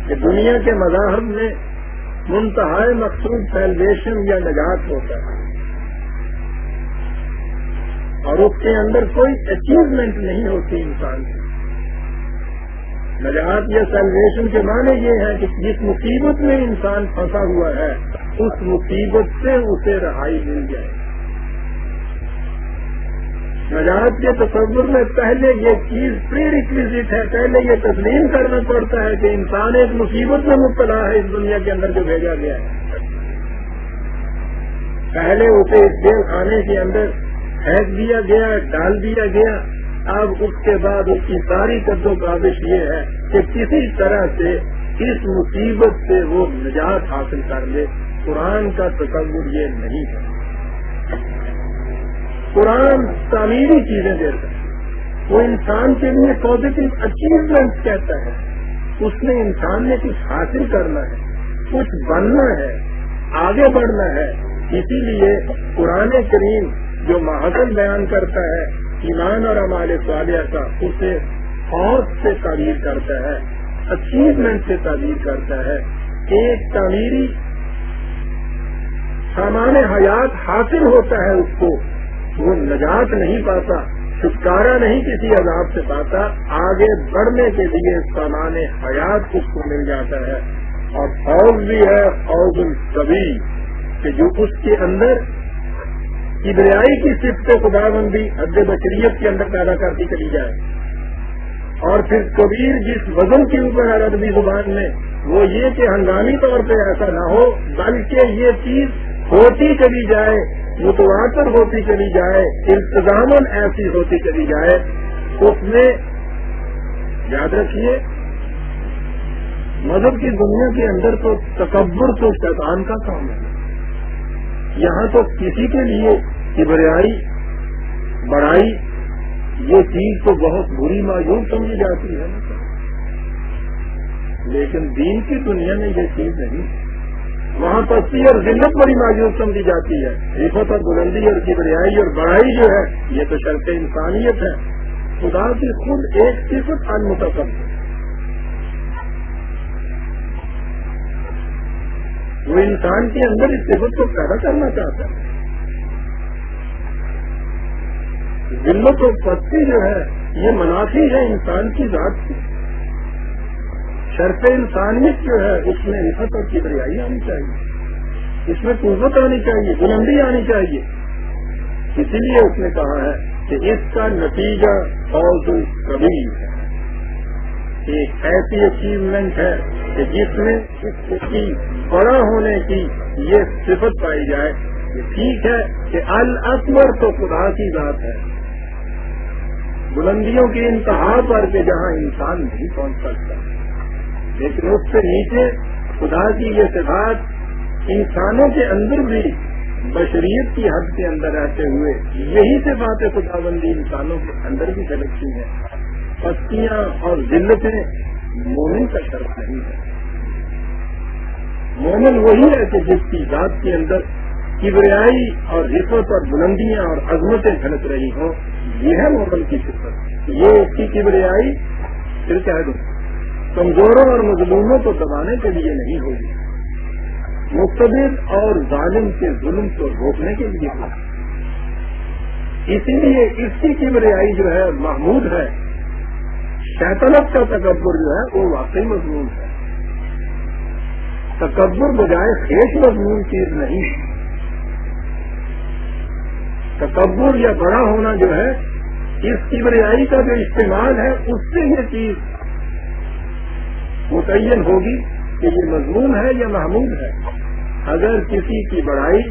کہ دنیا کے مذاہب میں منتہا مقصود سیلویشن یا نجات ہوتا ہے اور اس کے اندر کوئی اچیومنٹ نہیں ہوتی انسان کی۔ نجات یا سیلویشن کے معنی یہ ہے کہ جس مصیبت میں انسان پھنسا ہوا ہے، اس مصیبت سے اسے رہائی مل جائے۔ نجات کے تصور میں پہلے یہ چیز پری ریکویزٹ ہے، پہلے یہ تسلیم کرنا پڑتا ہے کہ انسان ایک مصیبت میں مبتلا ہے، اس دنیا کے اندر جو بھیجا گیا ہے۔ پہلے اسے اس جیل خانے کے اندر پھینک دیا گیا، ڈال دیا گیا۔ اب اس کے بعد اس کی ساری قد و کابش یہ ہے کہ کسی طرح سے اس مصیبت سے وہ نجات حاصل کر لے۔ قرآن کا تصور یہ نہیں ہے۔ قرآن تعمیری چیزیں دیتا ہے۔ وہ انسان کے لیے پازیٹو اچیومنٹ کہتا ہے۔ اس نے انسان نے کچھ حاصل کرنا ہے، کچھ بننا ہے، آگے بڑھنا ہے۔ اسی لیے قرآن کریم جو محضل بیان کرتا ہے، ایمان اور ہمارے صالحہ کا، اسے فوج سے تعبیر کرتا ہے اچیومنٹ سے تعبیر کرتا ہے۔ ایک تعمیری سامان حیات حاصل ہوتا ہے اس کو۔ وہ نجات نہیں پاتا، چھٹکارا نہیں کسی عذاب سے پاتا، آگے بڑھنے کے لیے سامان حیات اس کو مل جاتا ہے۔ اور فوج بھی ہے، فوج القبی کہ جو اس کے اندر کبریائی کی صفت خدا بندی حد بشریت کے اندر پیدا کرتی چلی جائے۔ اور پھر کبیر جس وزن کے اوپر ہے عربی زبان میں، وہ یہ کہ ہنگامی طور پہ ایسا نہ ہو، بلکہ یہ چیز ہوتی چلی جائے۔ متواتر ہوتی چلی جائے انتظام ایسی ہوتی چلی جائے، اس میں یاد رکھیے، مذہب کی دنیا کے اندر تو تکبر تو شیطان کا کام ہے۔ یہاں تو کسی کے لیے کبریائی، بڑائی، یہ چیز تو بہت بری معیوب سمجھی جاتی ہے۔ لیکن دین کی دنیا میں یہ چیز نہیں۔ وہاں پستی اور ذلت بڑی معیوب سمجھی جاتی ہے۔ رفت اور بلندی اور کبریائی اور بڑائی جو ہے، یہ تو شرط انسانیت ہے۔ خدا کی خود ایک صفت ان ہے وہ انسان کے اندر اس صفت کو پیدا کرنا چاہتا ہے۔ ذلت و پستی جو ہے، یہ منافی ہے انسان کی ذات کی۔ شرط انسانیت جو ہے، اس میں رفت اور کبریائی آنی چاہیے۔ اس میں قوت آنی چاہیے، بلندی آنی چاہیے۔ اسی لیے اس نے کہا ہے کہ اس کا نتیجہ فوج کبھی ہے۔ ایک ایسی اچیومنٹ ہے کہ جس میں اس کی بڑا ہونے کی یہ صفت پائی جائے۔ یہ ٹھیک ہے کہ الاکبر تو خدا کی ذات ہے۔ بلندیوں کی انتہا پر کے جہاں انسان نہیں پہنچ سکتا۔ لیکن اس سے نیچے خدا کی یہ صفات انسانوں کے اندر بھی بشریت کی حد کے اندر رہتے ہوئے یہی سے باتیں خدا بندی انسانوں کے اندر بھی جھلکتی ہیں۔ پستیاں اور ذلتیں مومن کا شرط نہیں ہے۔ مومن وہی ہے کہ جس کی ذات کے اندر کبریائی اور رفت اور بلندیاں اور عظمتیں جھلک رہی ہوں، یہ ہے مومن کی صفت۔ یہ اس کی کبریائی، پھر کہہ دوں کمزوروں اور مظلوموں کو دبانے کے لیے نہیں ہوگی مقتدر اور ظالم کے ظلم کو روکنے کے لیے ہوگی اسی لیے اس کی کبریائی جو ہے، محمود ہے، شیطنت کا تکبر جو ہے، وہ واقعی مضمون ہے۔ تکبر بجائے خیش مضمون چیز نہیں۔ تکبر یا بڑا ہونا جو ہے، اس کی کا جو استعمال ہے، اس سے یہ چیز متعین ہوگی کہ یہ مضمون ہے یا محمود ہے۔ اگر کسی کی بڑائی،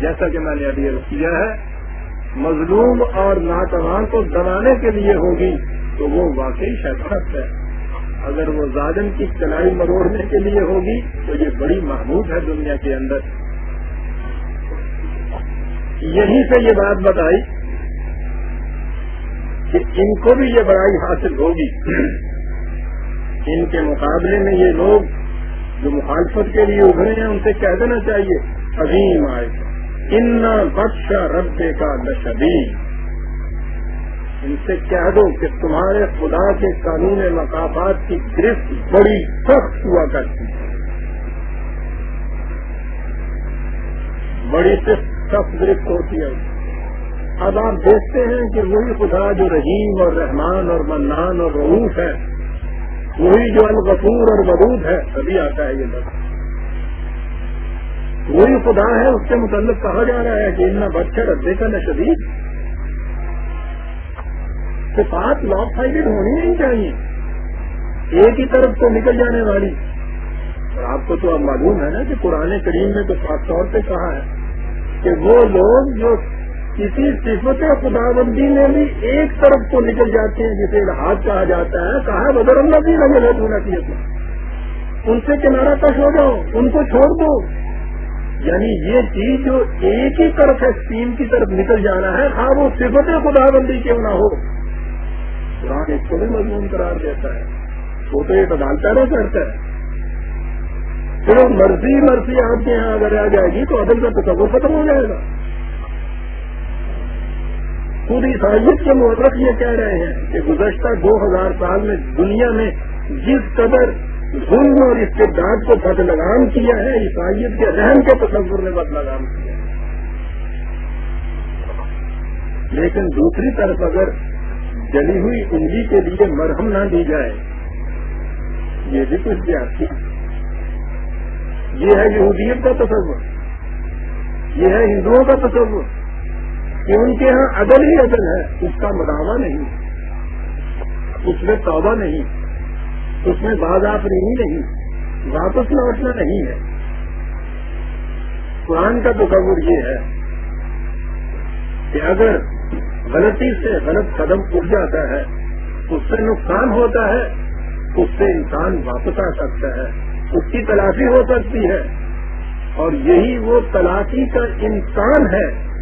جیسا کہ میں نے ابھی کیا ہے، مظلوم اور ناتوان کو دبانے کے لیے ہوگی، تو وہ واقعی شہست ہے۔ اگر وہ زادن کی چلائی مروڑنے کے لیے ہوگی، تو یہ بڑی محمود ہے دنیا کے اندر۔ یہیں سے یہ بات بتائی کہ ان کو بھی یہ بڑائی حاصل ہوگی۔ ان کے مقابلے میں یہ لوگ جو مخالفت کے لیے ابھرے ہیں، ان سے کہہ دینا چاہیے، عظیم آئے ان بخشا ربے کا نشبی ان سے کہہ دو کہ تمہارے خدا کے قانون مقافات کی گرفت بڑی سخت ہوا کرتی ہے۔ بڑی سخت گرفت ہوتی ہے۔ اب آپ دیکھتے ہیں کہ وہی خدا جو رحیم اور رحمان اور منان اور روف ہے وہی جو الغفور اور ودود ہے، تبھی آتا ہے یہ لفظ۔ وہی خدا ہے، اس کے متعلق کہا جا رہا ہے کہ ان بچہ ردے کا نہ شدید۔ تو بات لاک سائڈیڈ ہونی نہیں چاہیے۔ ایک ہی طرف سے نکل جانے والی۔ اور آپ کو تو اب معلوم ہے نا کہ پرانے کریم میں تو خاص طور پہ کہا ہے کہ وہ لوگ جو کسی صفت خدا بندی میں بھی ایک طرف کو نکل جاتے ہیں جسے الحاظ کہا جاتا ہے، کہا بدر اللہ بھی نظر ہونا چاہیے ان سے کنارا کش ہو جاؤ، ان کو چھوڑ دو۔ یعنی یہ چیز جو ایک ہی طرف ہے اسٹیم کی طرف نکل جانا ہے ہاں وہ صفت خدا بندی کیوں نہ ہو۔ قرآن اس کو بھی مضمون قرار دیتا ہے۔ وہ تو یہ رہ کرتا ہے۔ چلو مرضی مرضی آپ کے یہاں اگر آ جائے گی تو عدل کا تصور ختم ہو جائے گا۔ پوری عیسائیت کے مورخ یہ کہہ رہے ہیں کہ گزشتہ دو ہزار سال میں دنیا میں جس قدر ظلم اور استداد کو بد لگام کیا ہے عیسائیت کے رحم کے تصور نے بد لگام کیا لیکن دوسری طرف اگر جلی ہوئی انگلی کے لیے مرہم نہ دی جائے، یہ بھی کچھ زیادتی یہ ہے یہودیت کا تصور، یہ ہے ہندوؤں کا تصور۔ کہ ان کے ہاں عدل ہی عدل ہے، اس کا مداوع نہیں، اس میں توبہ نہیں، اس میں باز آفرینی نہیں، واپس لوٹنا نہیں ہے۔ قرآن کا تصور یہ ہے کہ اگر غلطی سے غلط قدم اٹھ جاتا ہے، اس سے نقصان ہوتا ہے، اس سے انسان واپس آ سکتا ہے، اس کی تلاشی ہو سکتی ہے۔ اور یہی وہ تلاشی کا انسان ہے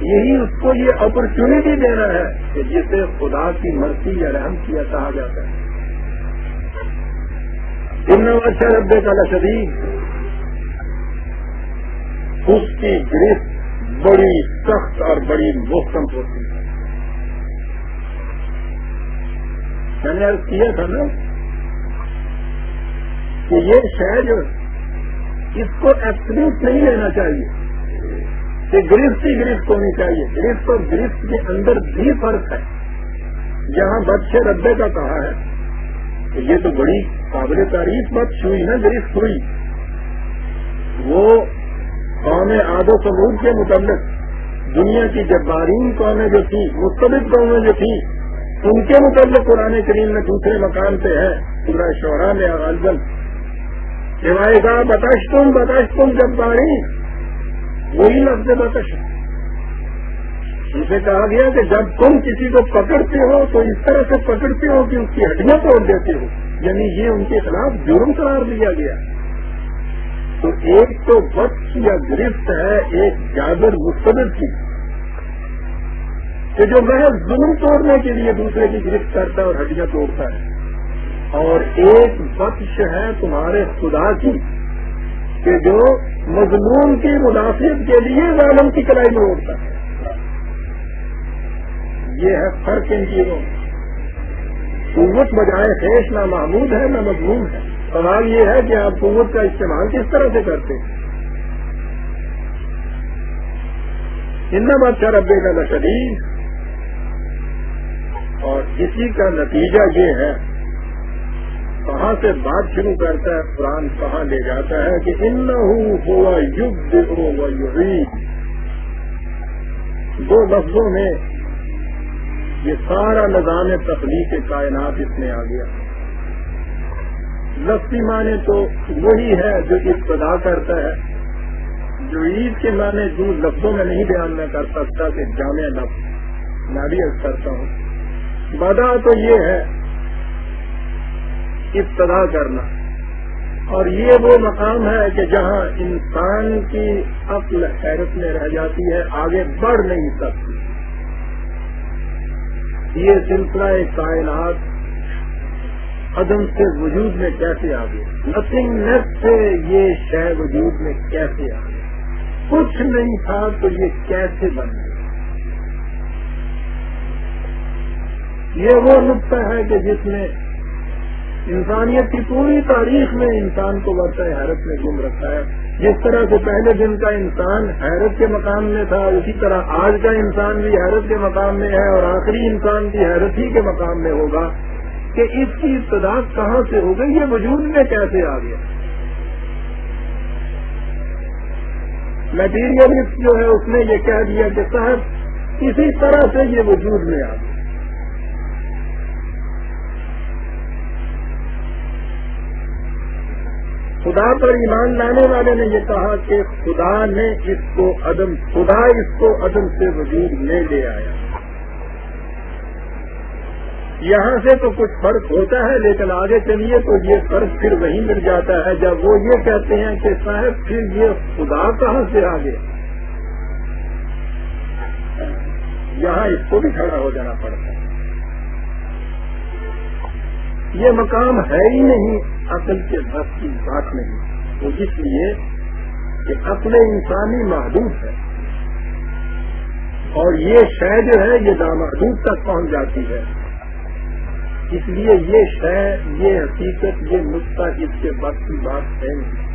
یہی اس کو یہ اپرچونٹی دینا ہے کہ جسے خدا کی مرضی یا رحم کیا کہا جاتا ہے۔ اچھا ربے کا لشدید اس کی گرفت بڑی سخت اور بڑی محکم ہوتی ہے۔ میں نے کیا تھا نا کہ یہ شہر اس کو ایکسپریس نہیں لینا چاہیے۔ کہ گرفت ہی گرفت ہونی چاہیے۔ گرفت اور گرفت کے اندر بھی فرق ہے۔ جہاں بچے ربے کا کہا ہے کہ یہ تو بڑی قابل تعریف بات ہوئی نا، گرفت ہوئی۔ وہ قوم آد و سمود کے متعلق، دنیا کی جبارین قومیں جو تھی مختلف قومیں جو تھی ان کے متعلق قرآن کریم میں دوسرے مقام پہ ہے۔ پورا شعرا میں غالباً سوائے گا بتاش تم بتاش تم جب باری وہی لفظ بتش ان سے کہا گیا کہ جب تم کسی کو پکڑتے ہو تو اس طرح سے پکڑتے ہو کہ اس کی ہڈیاں توڑ دیتے ہو۔ یعنی یہ ان کے خلاف جرم قرار دیا گیا۔ تو ایک تو وقت یا گرفت ہے ایک جادر مستقبل کی۔ کہ جو محض ظلم توڑنے کے لیے دوسرے کی گرفت کرتا ہے اور ہڈیاں توڑتا ہے۔ اور ایک بخش ہے تمہارے خدا کی۔ کہ جو مظلوم کی مناسب کے لیے ظالم کی کلائی میں اڑتا ہے۔ یہ ہے فرق ان چیزوں قوت بجائے خیش نہ محمود ہے، نہ مضمون ہے۔ سوال یہ ہے کہ آپ قوت کا استعمال کس طرح سے کرتے ہیں؟ ان اچھا ربے کا نشریف اور اسی کا نتیجہ یہ ہے کہاں سے بات شروع کرتا ہے؟ قرآن کہاں لے جاتا ہے کہ ان ہوا یگ دو لفظوں میں یہ سارا نظام تخلیق کائنات اس میں آ گیا۔ لفظی معنی تو وہی ہے جو ابتدا کرتا ہے۔ جو عید کے معنی جو لفظوں میں نہیں بیان میں کر سکتا کہ جامع لفظ میں بھی کرتا ہوں۔ بدا تو یہ ہے ابتدا کرنا۔ اور یہ وہ مقام ہے کہ جہاں انسان کی عقل حیرت میں رہ جاتی ہے، آگے بڑھ نہیں سکتی۔ یہ سلسلہ کائنات عدم سے وجود میں کیسے آ گیا؟ نتنگ نیس سے یہ شہ وجود میں کیسے آ گیا؟ کچھ نہیں تھا تو یہ کیسے بن گیا؟ یہ وہ نقطہ ہے کہ جس میں انسانیت کی پوری تاریخ میں انسان کو برسہ حیرت میں گم رکھا ہے۔ جس طرح سے پہلے دن کا انسان حیرت کے مقام میں تھا، اسی طرح آج کا انسان بھی حیرت کے مقام میں ہے اور آخری انسان بھی حیرت ہی کے مقام میں ہوگا کہ اس کی ابتدا کہاں سے ہو گئی، یہ وجود میں کیسے آ گیا؟ میٹیریلسٹ جو ہے، اس نے یہ کہہ دیا کہ صاحب، اسی طرح سے یہ وجود میں آ گیا۔ خدا پر ایمان لانے والے نے یہ کہا کہ خدا نے اس کو عدم خدا اس کو عدم سے وجود میں لے آیا۔ یہاں سے تو کچھ فرق ہوتا ہے، لیکن آگے چلیے تو یہ فرق پھر وہیں مل جاتا ہے۔ جب وہ یہ کہتے ہیں کہ صاحب، پھر یہ خدا کہاں سے آ گیا یہاں اس کو بھی کھڑا ہو جانا پڑتا ہے۔ یہ مقام ہے ہی نہیں، عقل کے بس کی بات نہیں۔ تو اس لیے کہ عقل انسانی محدود ہے۔ اور یہ شے جو ہے، یہ نامحدود تک پہنچ جاتی ہے۔ اس لیے یہ شے، یہ حقیقت، یہ نقطہ اس کے بس کی بات ہے نہیں۔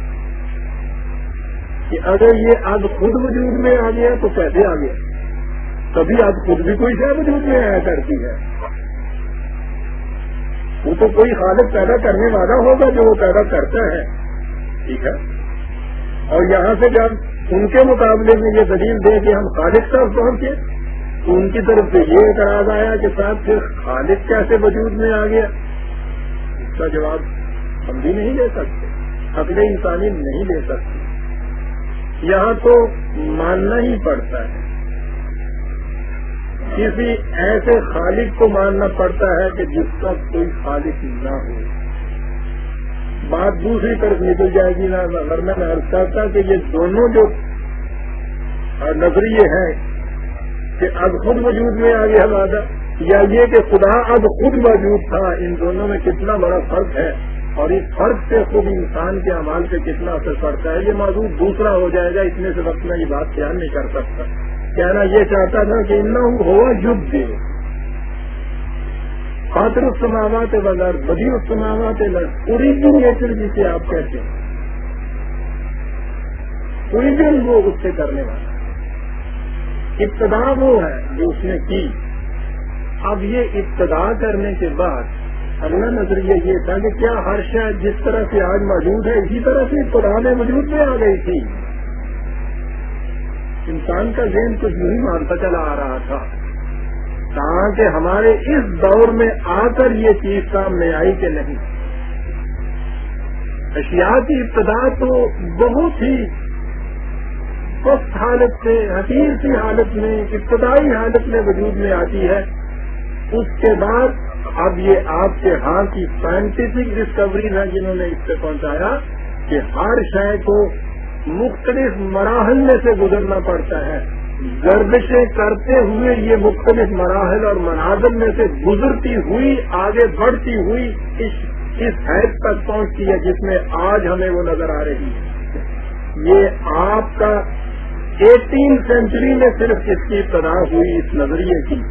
کہ اگر یہ اب خود وجود میں آ گیا تو کیسے آ گیا؟ کبھی اب خود بھی کوئی شے وجود میں آیا کرتی ہے۔ وہ تو کوئی حالت پیدا کرنے والا ہوگا جو وہ پیدا کرتا ہے۔ ٹھیک ہے؟ اور یہاں سے جب ان کے مقابلے میں یہ دلیل دے کہ ہم خالد تک پہنچے تو ان کی طرف سے یہ اعتراض آیا کہ صاحب پھر خالد کیسے وجود میں آ گیا؟ اس کا جواب ہم بھی نہیں دے سکتے۔ اگلے انسانی نہیں دے سکتے یہاں تو ماننا ہی پڑتا ہے۔ کسی ایسے خالق کو ماننا پڑتا ہے کہ جس کا کوئی خالق نہ ہو۔ بات دوسری طرف نکل جائے گی نا اگر میں عرض کرتا کہ یہ دونوں جو نظریے ہیں کہ اب خود وجود میں آ گیا وعدہ یا یہ کہ خدا اب خود موجود تھا، ان دونوں میں کتنا بڑا فرق ہے اور اس فرق سے خود انسان کے امال پہ کتنا اثر پڑتا ہے، یہ موضوع دوسرا ہو جائے گا، اتنے سے وقت میں یہ بات بیان نہیں کر سکتا۔ کہنا یہ چاہتا تھا کہ ان ہوا جب دے۔ خاطر السماوات بغیر، بدی السماوات اوریجن نیچر جسے آپ کہتے ہیں۔ اوریجن وہ اس سے کرنے والا۔ ابتدا وہ ہے جو اس نے کی۔ اب یہ ابتدا کرنے کے بعد اگلا نظریہ یہ تھا کہ کیا ہر شاید جس طرح سے آج موجود ہے، اسی طرح سے ابتدا میں وجود میں آ گئی تھی۔ انسان کا ذہن کچھ نہیں مانتا چلا آ رہا تھا۔ تاکہ ہمارے اس دور میں آ کر یہ چیز سامنے آئی کہ نہیں۔ اشیاء کی ابتدا تو بہت ہی سخت حالت میں، حقیر سی حالت میں، ابتدائی حالت میں وجود میں آتی ہے۔ اس کے بعد اب یہ آپ کے ہاں کی سائنٹیفک ڈسکوری ہے جنہوں نے اس سے پہنچایا کہ ہر شے کو مختلف مراحل میں سے گزرنا پڑتا ہے۔ گردشیں کرتے ہوئے یہ مختلف مراحل اور مناظر میں سے گزرتی ہوئی، آگے بڑھتی ہوئی اس اس حید تک پہنچتی ہے جس میں آج ہمیں وہ نظر آ رہی ہے۔ یہ آپ کا ایٹین سینچری میں صرف اس کی ابتدا ہوئی اس نظریے کی۔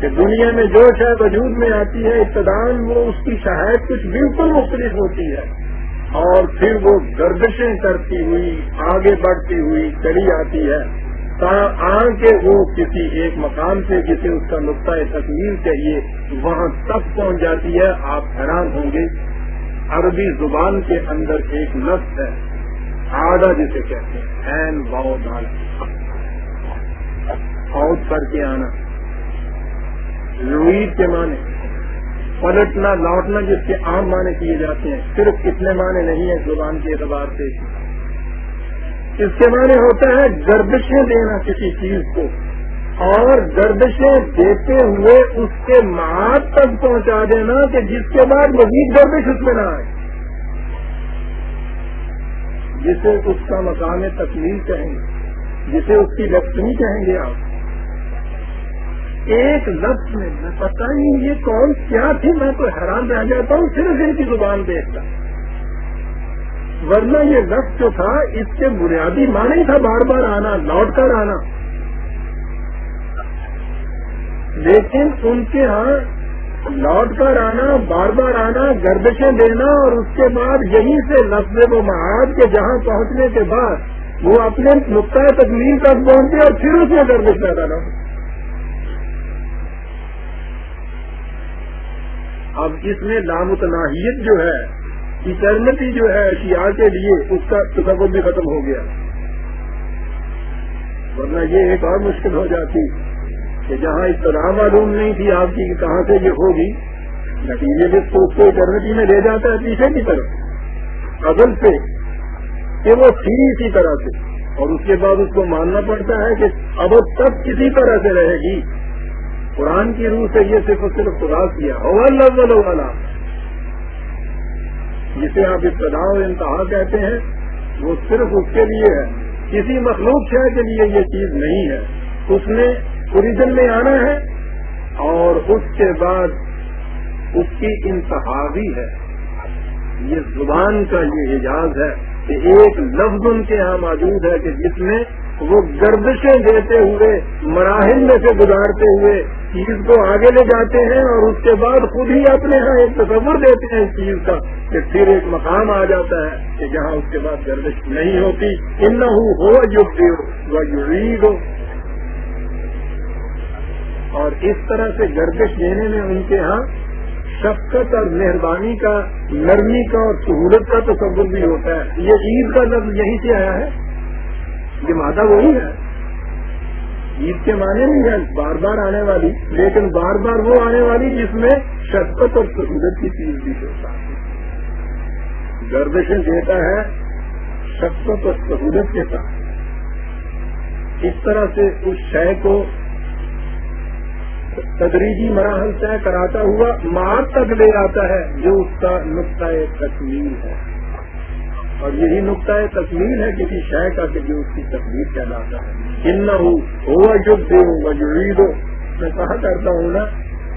کہ دنیا میں جو شاید وجود میں آتی ہے ابتدان وہ اس کی شاید کچھ بالکل مختلف ہوتی ہے۔ اور پھر وہ گردشیں کرتی ہوئی، آگے بڑھتی ہوئی چلی آتی ہے۔ کے وہ کسی ایک مقام سے جسے اس کا نقطۂ تصویر چاہیے، وہاں تک پہنچ جاتی ہے۔ آپ حیران ہوں گے۔ عربی زبان کے اندر ایک لفظ ہے۔ آدھا جسے کہتے ہیں۔ این کر کے آنا۔ لوئید کے معنی۔ پلٹنا، لوٹنا جس کے عام معنی کیے جاتے ہیں، صرف اتنے معنی نہیں ہیں زبان کے اعتبار سے۔ اس کے معنی ہوتا ہے گردشیں دینا کسی چیز کو، اور گردشیں دیتے ہوئے اس کے مات تک پہنچا دینا کہ جس کے بعد مزید گردش اس میں نہ آئے۔ جسے اس کا مقام تکلیف کہیں گے جسے اس کی لکشمی کہیں گے آپ۔ ایک لفظ میں میں پتا نہیں یہ کون کیا تھی، میں تو حیران رہ جاتا ہوں، صرف ان کی زبان دیکھتا ورنہ یہ لفظ جو تھا، اس کے بنیادی معنی تھا بار بار آنا، لوٹ کر آنا۔ لیکن ان کے ہاں لوٹ کر آنا، بار بار آنا، گردشیں دینا اور اس کے بعد یہیں سے لفظ و محاذ کے جہاں پہنچنے کے بعد وہ اپنے نقطۂ تکمیل تک پہنچے اور پھر اس میں گردش پیدا نہ ہو اب اس میں لامتناہیت جو ہے اٹرنٹی جو ہے اشیاء کے لیے، اس کا تصور بھی ختم ہو گیا۔ ورنہ یہ ایک اور مشکل ہو جاتی کہ جہاں اطلاع معلوم نہیں تھی آپ کی کہاں سے یہ ہوگی، نتیجے میں تو اس کو اٹرنٹی میں لے جاتا ہے پیچھے کی طرف۔ اصل سے کہ وہ تھی اسی طرح سے، اور اس کے بعد اس کو ماننا پڑتا ہے کہ اب تب کسی طرح سے رہے گی۔ قرآن کی روح سے یہ صرف صرف خدا کیا والا جسے آپ ابتدا و انتہا کہتے ہیں، وہ صرف اس کے لیے ہے. کسی مخلوق شہر کے لیے یہ چیز نہیں ہے. اس نے اوریجن میں آنا ہے اور اس کے بعد اس کی انتہاوی ہے. یہ زبان کا یہ اعجاز ہے کہ ایک لفظ ان کے یہاں موجود ہے کہ جس میں وہ گردشیں دیتے ہوئے، مراحل میں سے گزارتے ہوئے چیز کو آگے لے جاتے ہیں اور اس کے بعد خود ہی اپنے یہاں ایک تصور دیتے ہیں اس چیز کا کہ پھر ایک مقام آ جاتا ہے کہ جہاں اس کے بعد گردش نہیں ہوتی۔ ان نہ ہو ہو اور اس طرح سے گردش دینے میں ان کے ہاں شفقت اور مہربانی کا، نرمی کا اور سہولت کا تصور بھی ہوتا ہے۔ یہ عید کا لفظ یہیں سے آیا ہے۔ یہ مادہ وہی ہے۔ عید کے معنی نہیں ہے، بار بار آنے والی، لیکن بار بار وہ آنے والی جس میں شفقت اور سہولت کی چیز بھی ہوتا ہے۔ گردشن دیتا ہے شفقت اور سہولت کے ساتھ۔ اس طرح سے اس شے کو تدریجی مراحل طے کراتا ہوا مار تک لے آتا ہے جو اس کا نقطۂ تکمیل ہے۔ اور یہی نقطۂ تکمیل ہے، کسی شے کا کہ جو اس کی تکمیل کہلاتا ہے۔ ان نہ ہوا جو دے ہو میں کہا کرتا ہوں نا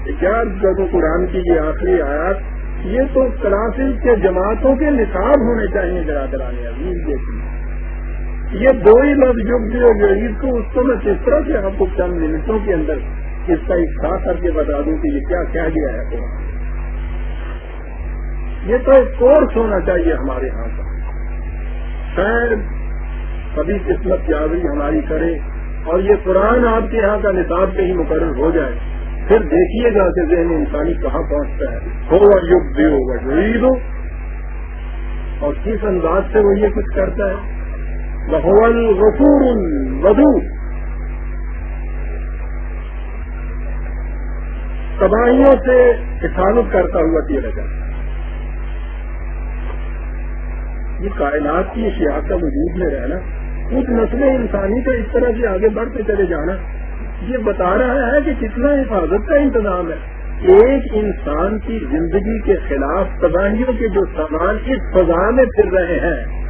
کہ کیا جب قرآن کی یہ آخری آیات، یہ تو کلاسز کے جماعتوں کے نصاب ہونے چاہیے ذرا درانے عزیز دیکھیے یہ دو ہی لفظ جو عید کو اس کو میں کس طرح سے آپ کو چند منٹوں کے اندر اس کا اقسا کر کے بتا دوں کہ یہ کیا کیا گیا ہے۔ یہ تو ایک کورس ہونا چاہیے ہمارے یہاں کا۔ خیر کبھی قسمت یادری ہماری کرے اور یہ قرآن آپ کے یہاں کا نصاب کہیں مقرر ہو جائے۔ پھر دیکھیے گا کہ ذہن انسانی کہاں پہنچتا ہے۔ ہو یوگ دے ہوگا جو اور کس انداز سے وہ یہ کچھ کرتا ہے؟ بہول غفور ودو تباہیوں سے حفاظت کرتا ہوا دیا جاتا یہ کائنات کی اشیاء کا وجود میں رہنا کچھ نسلیں انسانی کا اس طرح سے آگے بڑھتے چلے جانا، یہ بتا رہا ہے کہ کتنا حفاظت کا انتظام ہے۔ ایک انسان کی زندگی کے خلاف تباہیوں کے جو سامان اس فضا میں پھر رہے ہیں۔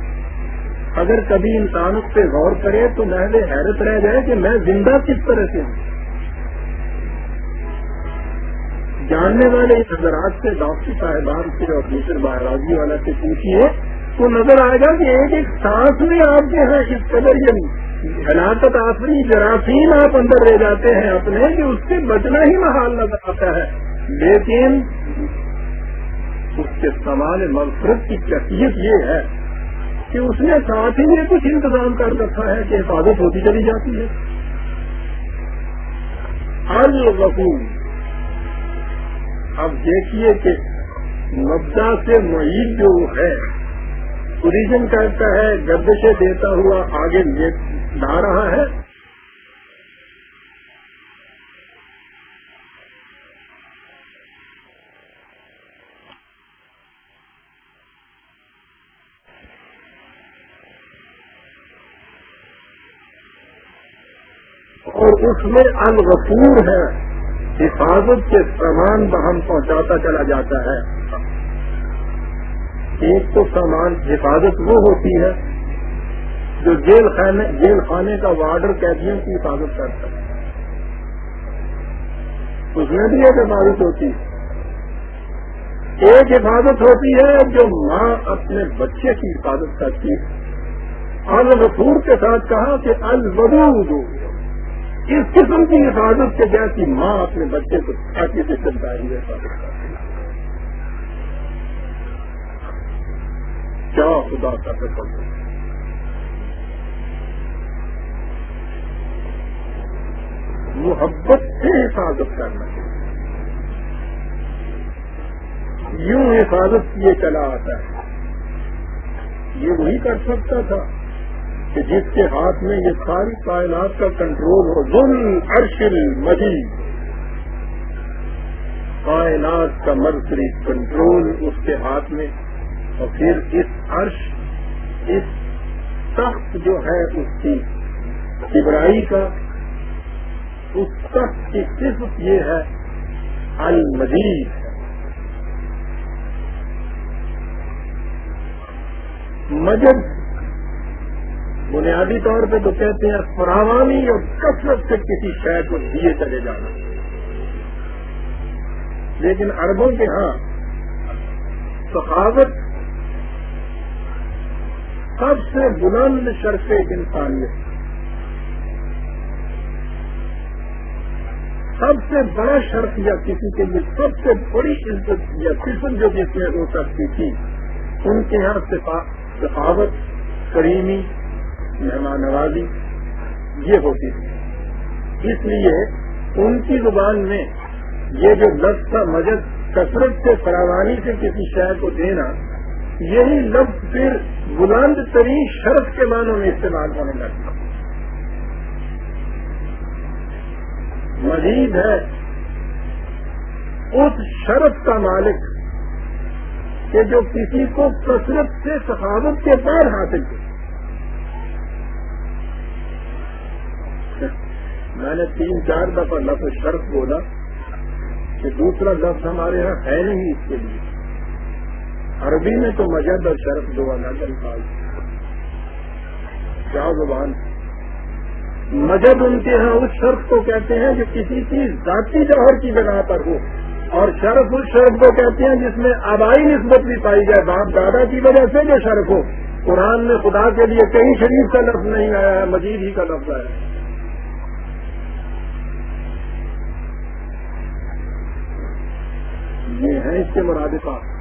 اگر کبھی انسان اس پہ غور کرے تو محل حیرت رہ جائے کہ میں زندہ کس طرح سے ہوں۔ جاننے والے اس حضرات سے ڈاکٹر صاحبان سے اور دوسرے باہراجی والا سے پوچھیے تو نظر آئے گا کہ ایک ایک سانس میں آپ کے ہیں اس قدر یہ ہلاکت آفری جراثیم آپ اندر لے جاتے ہیں اپنے کہ اس سے بچنا ہی محال نظر آتا ہے۔ لیکن اس کے سوال مغفرت کی کیفیت یہ ہے کہ اس نے ساتھ ہی میں کچھ انتظام کر رکھا ہے کہ حفاظت ہوتی چلی جاتی ہے۔ الغفور۔ اب دیکھیے کہ مبدا سے معید جو ہے اوریجن کرتا ہے گردشیں دیتا ہوا آگے لا رہا ہے۔ اور اس میں الغفور ہے، حفاظت کے سامان بہم پہنچاتا چلا جاتا ہے۔ ایک تو سامان حفاظت وہ ہوتی ہے جو جیل خانے جیل خانے کا وارڈر قیدیوں کی حفاظت کرتا ہے۔ اس میں بھی ایک حفاظت ہوتی ہے۔ ایک حفاظت ہوتی ہے جو ماں اپنے بچے کی حفاظت کرتی ہے۔ الغفور کے ساتھ کہا کہ الودود، اس قسم کی حفاظت کے جیسی ماں اپنے بچے کو چھاتی سے چلتا ہے۔ کیا خدا کا سفر محبت سے حفاظت کرنا چاہیے۔ یوں حفاظت کیے چلا آتا ہے۔ یہ وہی کر سکتا تھا کہ جس کے ہاتھ میں یہ ساری کائنات کا کنٹرول ہو۔ ظلم ارشل مجید کائنات کا مرکری کنٹرول اس کے ہاتھ میں اور پھر اس عرش، اس تخت جو ہے اس کی ابرائی کا، اس تخت کی صرف یہ ہے المجید مجد، بنیادی طور پہ تو کہتے ہیں فراوانی اور کثرت سے کسی شہر کو دیے چلے جانا۔ لیکن اربوں کے ہاں سخاوت سب سے بلند شرف انسانیت سب سے بڑا شرط یا کسی کے لیے سب سے بڑی عزت یا قسم جو جس میں ہو سکتی تھی، ان کے یہاں سخاوت کریمی، مہمان نوازی، یہ ہوتی تھی۔ اس لیے ان کی زبان میں یہ جو لفظ کا مجد کثرت سے فراوانی سے کسی شہر کو دینا یہی لفظ پھر بلند ترین شرط کے معنوں میں استعمال ہونے لگتا مزید ہے، اس شرط کا مالک کہ جو کسی کو کثرت سے سخاوت کے بعد حاصل کیا میں نے تین چار دفعہ لفظ شرط بولا کہ دوسرا لفظ ہمارے یہاں ہے نہیں اس کے لیے۔ عربی میں تو مجد اور شرط دو الگ الفاظ کیا زبان۔ مجد ان کے ہاں اس شرط کو کہتے ہیں جو کسی کی ذاتی جوہر کی بنا پر ہو۔ اور شرف اس شرط کو کہتے ہیں جس میں آبائی نسبت بھی پائی جائے۔ باپ دادا کی وجہ سے جو شرف ہو۔ قرآن میں خدا کے لیے کہیں شریف کا لفظ نہیں آیا ہے مجید ہی کا لفظ آیا۔ ہے یہ ہے اس کے مرادفات۔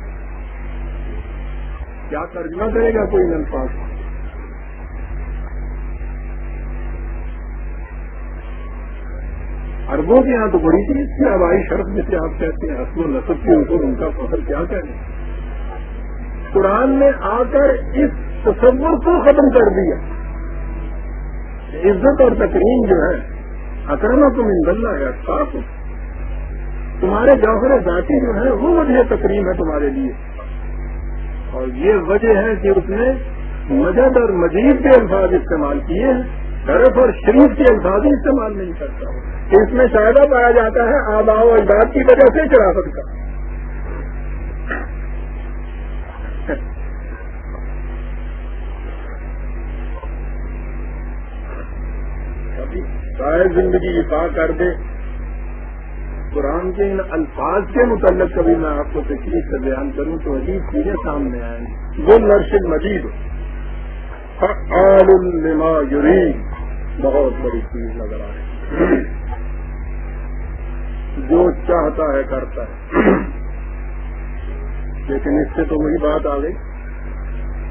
کیا ترجمہ کرے گا کوئی الفاظ اربوں کے یہاں تو بڑی چیز تھی ہوائی شرط جسے آپ کہتے ہیں حسم و نصب کے اوپر ان کا فصل کیا کہنے قرآن نے آ کر اس تصور کو ختم کر دیا۔ عزت اور تقریم جو ہے اکرما تم انگلنا ہے صاف تمہارے جوہر ذاتی جو ہے وہ وجہ تقریم ہے تمہارے لیے۔ اور یہ وجہ ہے کہ اس نے مجد اور مجید کے الفاظ استعمال کیے ہیں، شرف اور شریف کے الفاظ استعمال نہیں کرتا۔ اس میں فائدہ پایا جاتا ہے آبا و اجداد کی وجہ سے شرافت کا۔ شاید زندگی افا کر دے۔ قرآن کے ان الفاظ کے متعلق کبھی میں آپ کو تکلیف سے بیان کروں تو عجیب چیزیں سامنے آئیں۔ وہ نرشد مجید۔ لما یورین بہت بڑی چیز نظر آ رہی جو چاہتا ہے کرتا ہے۔ لیکن اس سے تو وہی بات آ گئی۔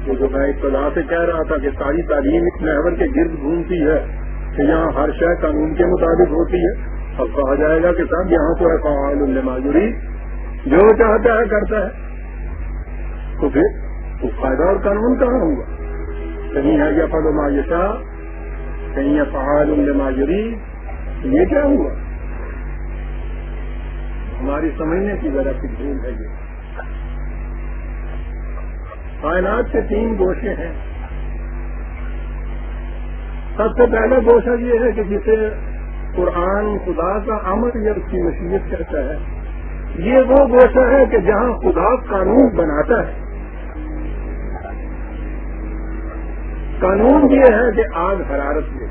کہ جو میں ابتدا سے کہہ رہا تھا کہ ساری تعلیم اس محور کے گرد گھومتی ہے کہ یہاں ہر شے قانون کے مطابق ہوتی ہے۔ اب کہا جائے گا کہ صاحب یہاں تو ہے فعال معذوری جو چاہتا ہے کرتا ہے۔ تو پھر تو فائدہ اور قانون کہاں ہوگا؟ کہیں ہے یا پد مایشا کہیں فعال معذوری یہ کیا ہوا؟ ہماری سمجھنے کی ذرا سی بھول ہے یہ۔ کائنات کے تین گوشے ہیں۔ سب سے پہلا گوشہ یہ ہے کہ جسے قرآن خدا کا عمل یا اس کی مشیت کہتا ہے؟ یہ وہ گوشہ ہے کہ جہاں خدا قانون بناتا ہے۔ قانون یہ ہے کہ آگ حرارت دے۔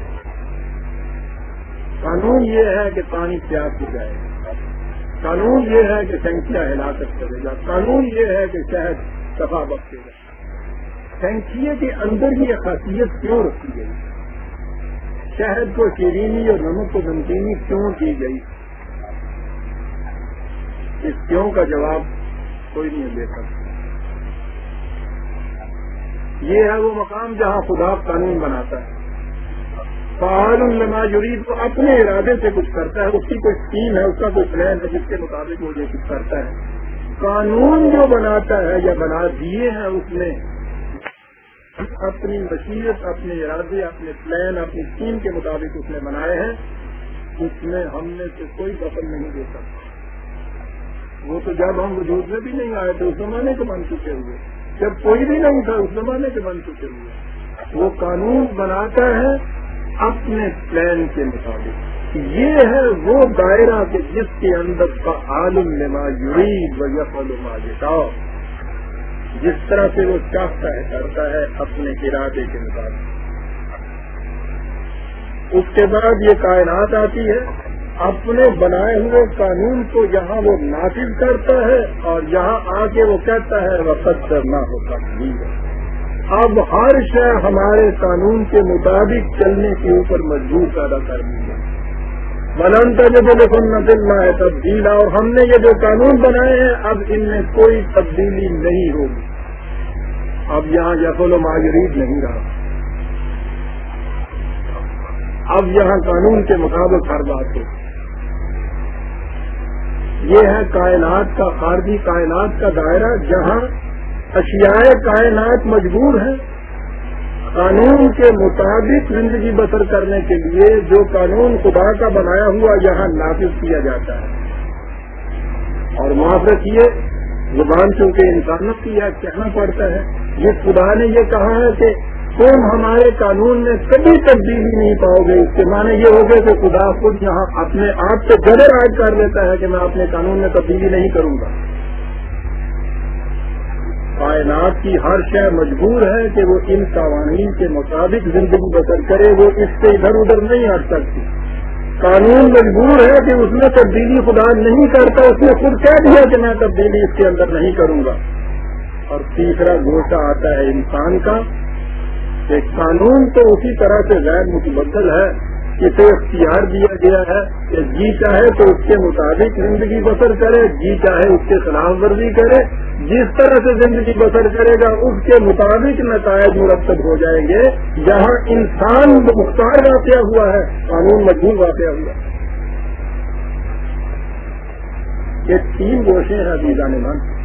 قانون یہ ہے کہ پانی پیاس ہو جائے۔ قانون یہ ہے کہ سنکھیا ہلاکت کرے گا قانون یہ ہے کہ شہد صفا بخشے گا سنکھیے کے اندر یہ خاصیت کیوں رکھی گئی؟ شہد کو شیرینی اور نمک کو نمکینی کیوں کی گئی؟ اس کیوں کا جواب کوئی نہیں دے سکتا۔ یہ ہے وہ مقام جہاں خدا قانون بناتا ہے۔ فعال الما جرید کو اپنے ارادے سے کچھ کرتا ہے اس کی کوئی اسکیم ہے، اس کا کوئی پلان ہے، جس کے مطابق وہ یہ کچھ کرتا ہے۔ قانون جو بناتا ہے یا بنا دیے ہیں اس نے اپنی مشیت اپنے ارادے اپنے پلان اپنی اسکیم کے مطابق اس نے بنائے ہیں اس میں ہم نے سے کوئی دخل نہیں دے سکتا۔ وہ تو جب ہم وجود میں بھی نہیں آئے تھے اس زمانے کے بن چکے ہوئے۔ جب کوئی بھی نہیں تھا، اس زمانے کے بن چکے ہوئے۔ وہ قانون بناتا ہے اپنے پلان کے مطابق۔ یہ ہے وہ دائرہ کہ جس کے اندر کا عالم نما یورید و یفل ما جس طرح سے وہ چاہتا ہے، کرتا ہے اپنے ارادے کے مطابق۔ اس کے بعد یہ کائنات آتی ہے۔ اپنے بنائے ہوئے قانون کو یہاں وہ نافذ کرتا ہے اور یہاں آ کے وہ کہتا ہے، وقت کرنا ہوتا ہے اب ہر شہر ہمارے قانون کے مطابق چلنے کے اوپر مجبور پیدا کر دی ہے۔ بلند جو نہ ہے تبدیل اور ہم نے یہ جو قانون بنائے ہیں، اب ان میں کوئی تبدیلی نہیں ہوگی۔ اب یہاں یقل و ماجرید نہیں رہا۔ اب یہاں قانون کے مطابق ہر بات ہو یہ ہے کائنات کا خارجی کائنات کا دائرہ جہاں اشیاء کائنات مجبور ہیں۔ قانون کے مطابق زندگی بسر کرنے کے لیے جو قانون خدا کا بنایا ہوا یہاں نافذ کیا جاتا ہے۔ اور معاف رکھیے زبان چونکہ انسانت کی یا کہنا پڑتا ہے۔ یہ خدا نے یہ کہا ہے کہ تم ہمارے قانون میں کبھی تبدیلی نہیں پاؤ گے۔ اس کے معنی یہ ہوگا کہ خدا خود یہاں اپنے آپ سے جڑے راج کر لیتا ہے کہ میں اپنے قانون میں تبدیلی نہیں کروں گا۔ کائنات کی ہر شے مجبور ہے کہ وہ ان قوانین کے مطابق زندگی بسر کرے، وہ اس سے ادھر ادھر نہیں ہٹ سکتی۔ قانون مجبور ہے کہ اس میں تبدیلی خدا نہیں کرتا، اس نے خود کہہ دیا کہ میں تبدیلی اس کے اندر نہیں کروں گا۔ اور تیسرا گوشہ آتا ہے انسان کا کہ قانون تو اسی طرح سے غیر متبدل ہے۔ اسے اختیار دیا گیا ہے کہ جی چاہے تو اس کے مطابق زندگی بسر کرے جی چاہے اس کے خلاف ورزی کرے، جس طرح سے زندگی بسر کرے گا، اس کے مطابق نتائج مرتب ہو جائیں گے۔ جہاں انسان مختار واقع ہوا ہے، قانون مجبور واقع ہوا ہے۔ یہ تین گوشے ہیں ابھی من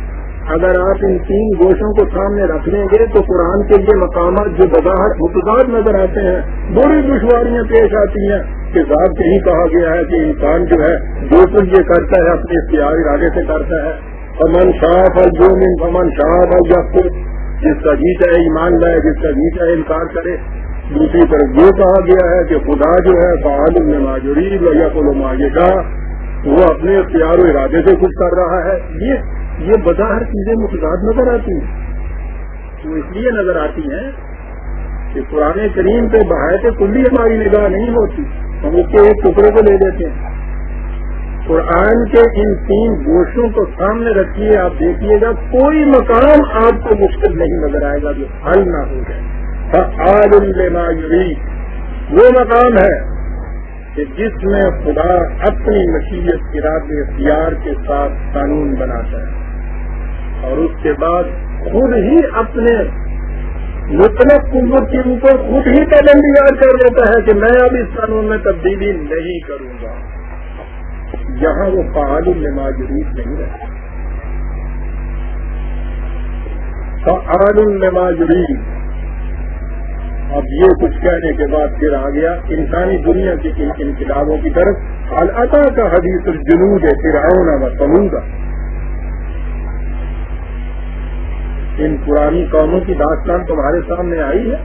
اگر آپ ان تین گوشوں کو سامنے رکھ لیں گے تو قرآن کے یہ مقامات جو بظاہر متضاد نظر آتے ہیں، بڑی دشواریاں پیش آتی ہیں کہ صاحب کہیں کہا گیا ہے کہ انسان جو ہے، جو کچھ یہ کرتا ہے، اپنے اختیار ارادے سے کرتا ہے۔ امن شاف اور جو من امن شاف اور یا جس کا جی چاہے ایمان لائے، جس کا جی چاہے انکار کرے۔ دوسری طرف یہ کہا گیا ہے کہ خدا جو ہے، فعال میں ماجوری یا کو ماجدہ وہ اپنے اختیار و ارادے سے کچھ کر رہا ہے۔ یہ یہ بظاہر چیزیں مفاد نظر آتی ہیں۔ وہ اس لیے نظر آتی ہیں کہ پرانے کریم پہ بہائے کلی ہماری نگاہ نہیں ہوتی، ہم اس کے ایک ٹکڑے کو لے لیتے ہیں۔ قرآن کے ان تین گوشتوں کو سامنے رکھیے، آپ دیکھیے گا، کوئی مقام آپ کو مشکل نہیں نظر آئے گا جو حل نہ ہو جائے۔ وہ مقام ہے کہ جس میں خدا اپنی مشیت ارادے اختیار کے ساتھ قانون بناتا ہے۔ اور اس کے بعد خود ہی اپنے مطلب قوت کے اوپر خود ہی پابندی یاد کر دیتا ہے کہ میں اب اس قانون میں تبدیلی نہیں کروں گا۔ یہاں وہ فعال نماجریف نہیں رہتا۔ فعال نماجریف اب یہ کچھ کہنے کے بعد پھر آ گیا، انسانی دنیا کی ان انقلابوں کی طرف۔ العطا کا حدیث الجنوب ہے پھر آؤ نہ میں سموں گا ان پرانی قوموں کی داستان تمہارے سامنے آئی ہے؟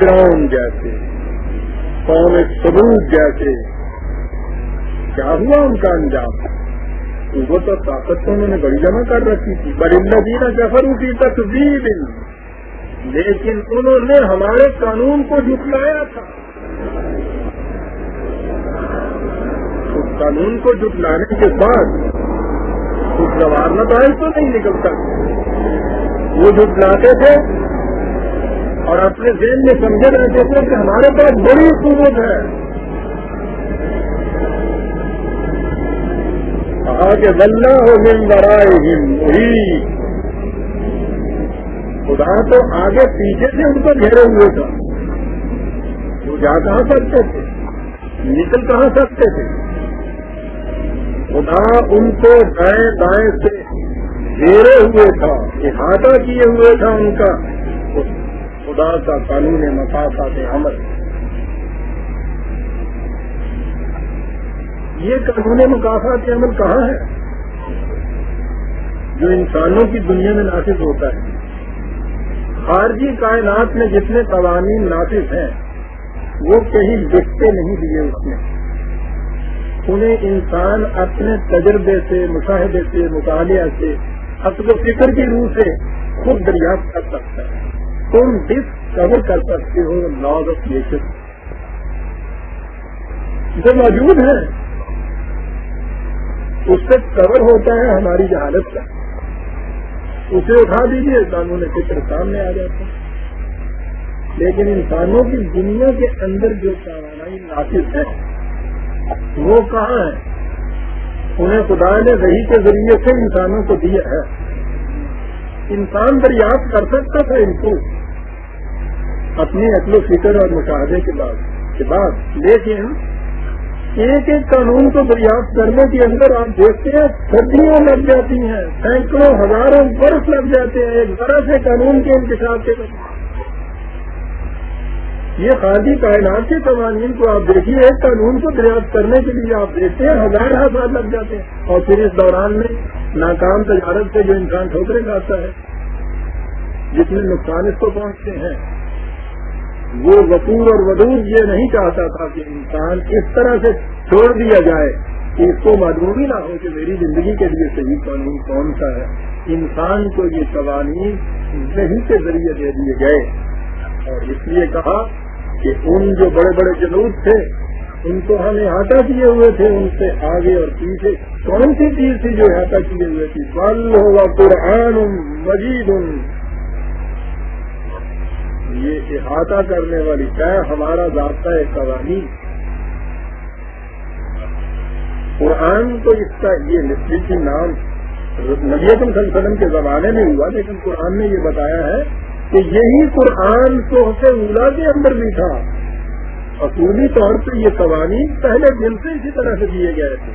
فرعون جیسے، قوم سبوت جیسے۔ کیا ہوا ان کا انجام؟ وہ تو طاقت تو انہوں نے بڑی جمع کر رکھی تھی۔ بڑی ندینا جفر کی تصویر لیکن انہوں نے ہمارے قانون کو جٹلایا تھا۔ اس قانون کو جٹلانے کے بعد کچھ گوارنا تو نہیں نکلتا۔ وہ جھٹلاتے تھے اور اپنے ذہن میں سمجھے رہتے تھے کہ ہمارے پاس بڑی قوت ہے۔ کہا کہ بلّہ ہو گم برائے وہی۔ خدا تو آگے پیچھے سے ان کو گھیرے ہوئے تھا۔ وہ جا کہاں سکتے تھے؟ نکل کہاں سکتے تھے؟ خدا ان کو دائیں دائیں سے گھیرے ہوئے تھا، احاطہ کیے ہوئے تھا ان کا۔ خدا کا قانون مفاقات عمل۔ یہ قانون مقافات عمل کہاں ہے؟ جو انسانوں کی دنیا میں نافذ ہوتا ہے۔ خارجی کائنات میں جتنے قوانین نافذ ہیں، وہ کہیں دکھتے نہیں دیے اس میں انہیں انسان اپنے تجربے سے، مشاہدے سے، مطالعہ سے اصل و فکر کی روح سے خود دریافت کر سکتا ہے۔ تم ڈس کور کر سکتے ہو لاز آف نیچر جو موجود ہے اس سے کور ہوتا ہے ہماری جہالت کا۔ اسے اٹھا دیجیے قانون فکر سامنے آ جاتا ہے۔ لیکن انسانوں کی دنیا کے اندر جو توانائی ناقص ہے، وہ کہاں ہے؟ انہیں خدا نے وہی کے ذریعے سے انسانوں کو دیا ہے۔ انسان دریافت کر سکتا تھا ان کو۔ اپنی عقل و فکر اور مشاہدے کے بعد کے بعد۔ لیکن ایک ایک قانون کو دریافت کرنے کے اندر آپ دیکھتے ہیں سردیاں لگ جاتی ہیں، سینکڑوں ہزاروں برس لگ جاتے ہیں، ایک طرح سے قانون کے انتخاب کے یہ خالی کائنات کے قوانین کو آپ دیکھیے، ایک قانون کو دریافت کرنے کے لیے آپ دیکھتے ہیں، ہزار ہزار لگ جاتے ہیں۔ اور پھر اس دوران میں ناکام تجارت سے جو انسان ٹھوکرے کھاتا ہے جتنے نقصان اس کو پہنچتے ہیں۔ وہ وقور اور ودور یہ نہیں چاہتا تھا کہ انسان اس طرح سے چھوڑ دیا جائے کہ اس کو معلوم ہی نہ ہو کہ میری زندگی کے لیے صحیح قانون کون سا ہے۔ انسان کو یہ قوانین نہیں کے ذریعے دے دیے گئے۔ اور اس لیے کہا کہ ان جو بڑے بڑے جنوب تھے، ان کو ہم احاطہ کیے ہوئے تھے، ان سے آگے اور پیچھے کون سی چیز تھی جو احاطہ کیے ہوئے تھی؟ پل ہوا قرآن مجید. یہ احاطہ کرنے والی ہے، ہمارا ضابطہ قوانین۔ قرآن تو اس کا یہ نسبتی نام، نبی اکم وسلم کے زمانے میں ہوا، لیکن قرآن نے یہ بتایا ہے کہ یہی قرآن کو اولا کے اندر بھی تھا۔ اصولی طور پہ یہ قوانین پہلے دن سے اسی طرح سے دیے گئے تھے۔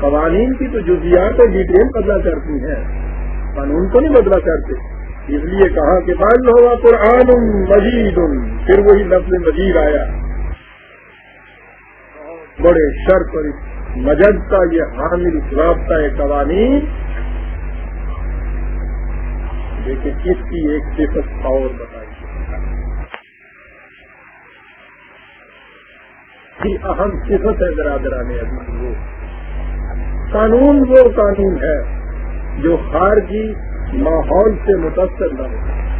قوانین کی تو جزیات اور ڈیٹیل بدلا کرتی ہیں۔ قانون کو نہیں بدلا کرتے۔ اس لیے کہا کہ بند ہوا قرآن مجید۔ پھر وہی لفظ مجید آیا۔ بڑے شرط اور مجد کا یہ حامل رابطہ قوانین لیکن اس کی ایک صفت اور بتائی اہم صفت ہے برادران ابھی وہ قانون وہ قانون ہے جو خارجی ماحول سے متاثر نہ ہو۔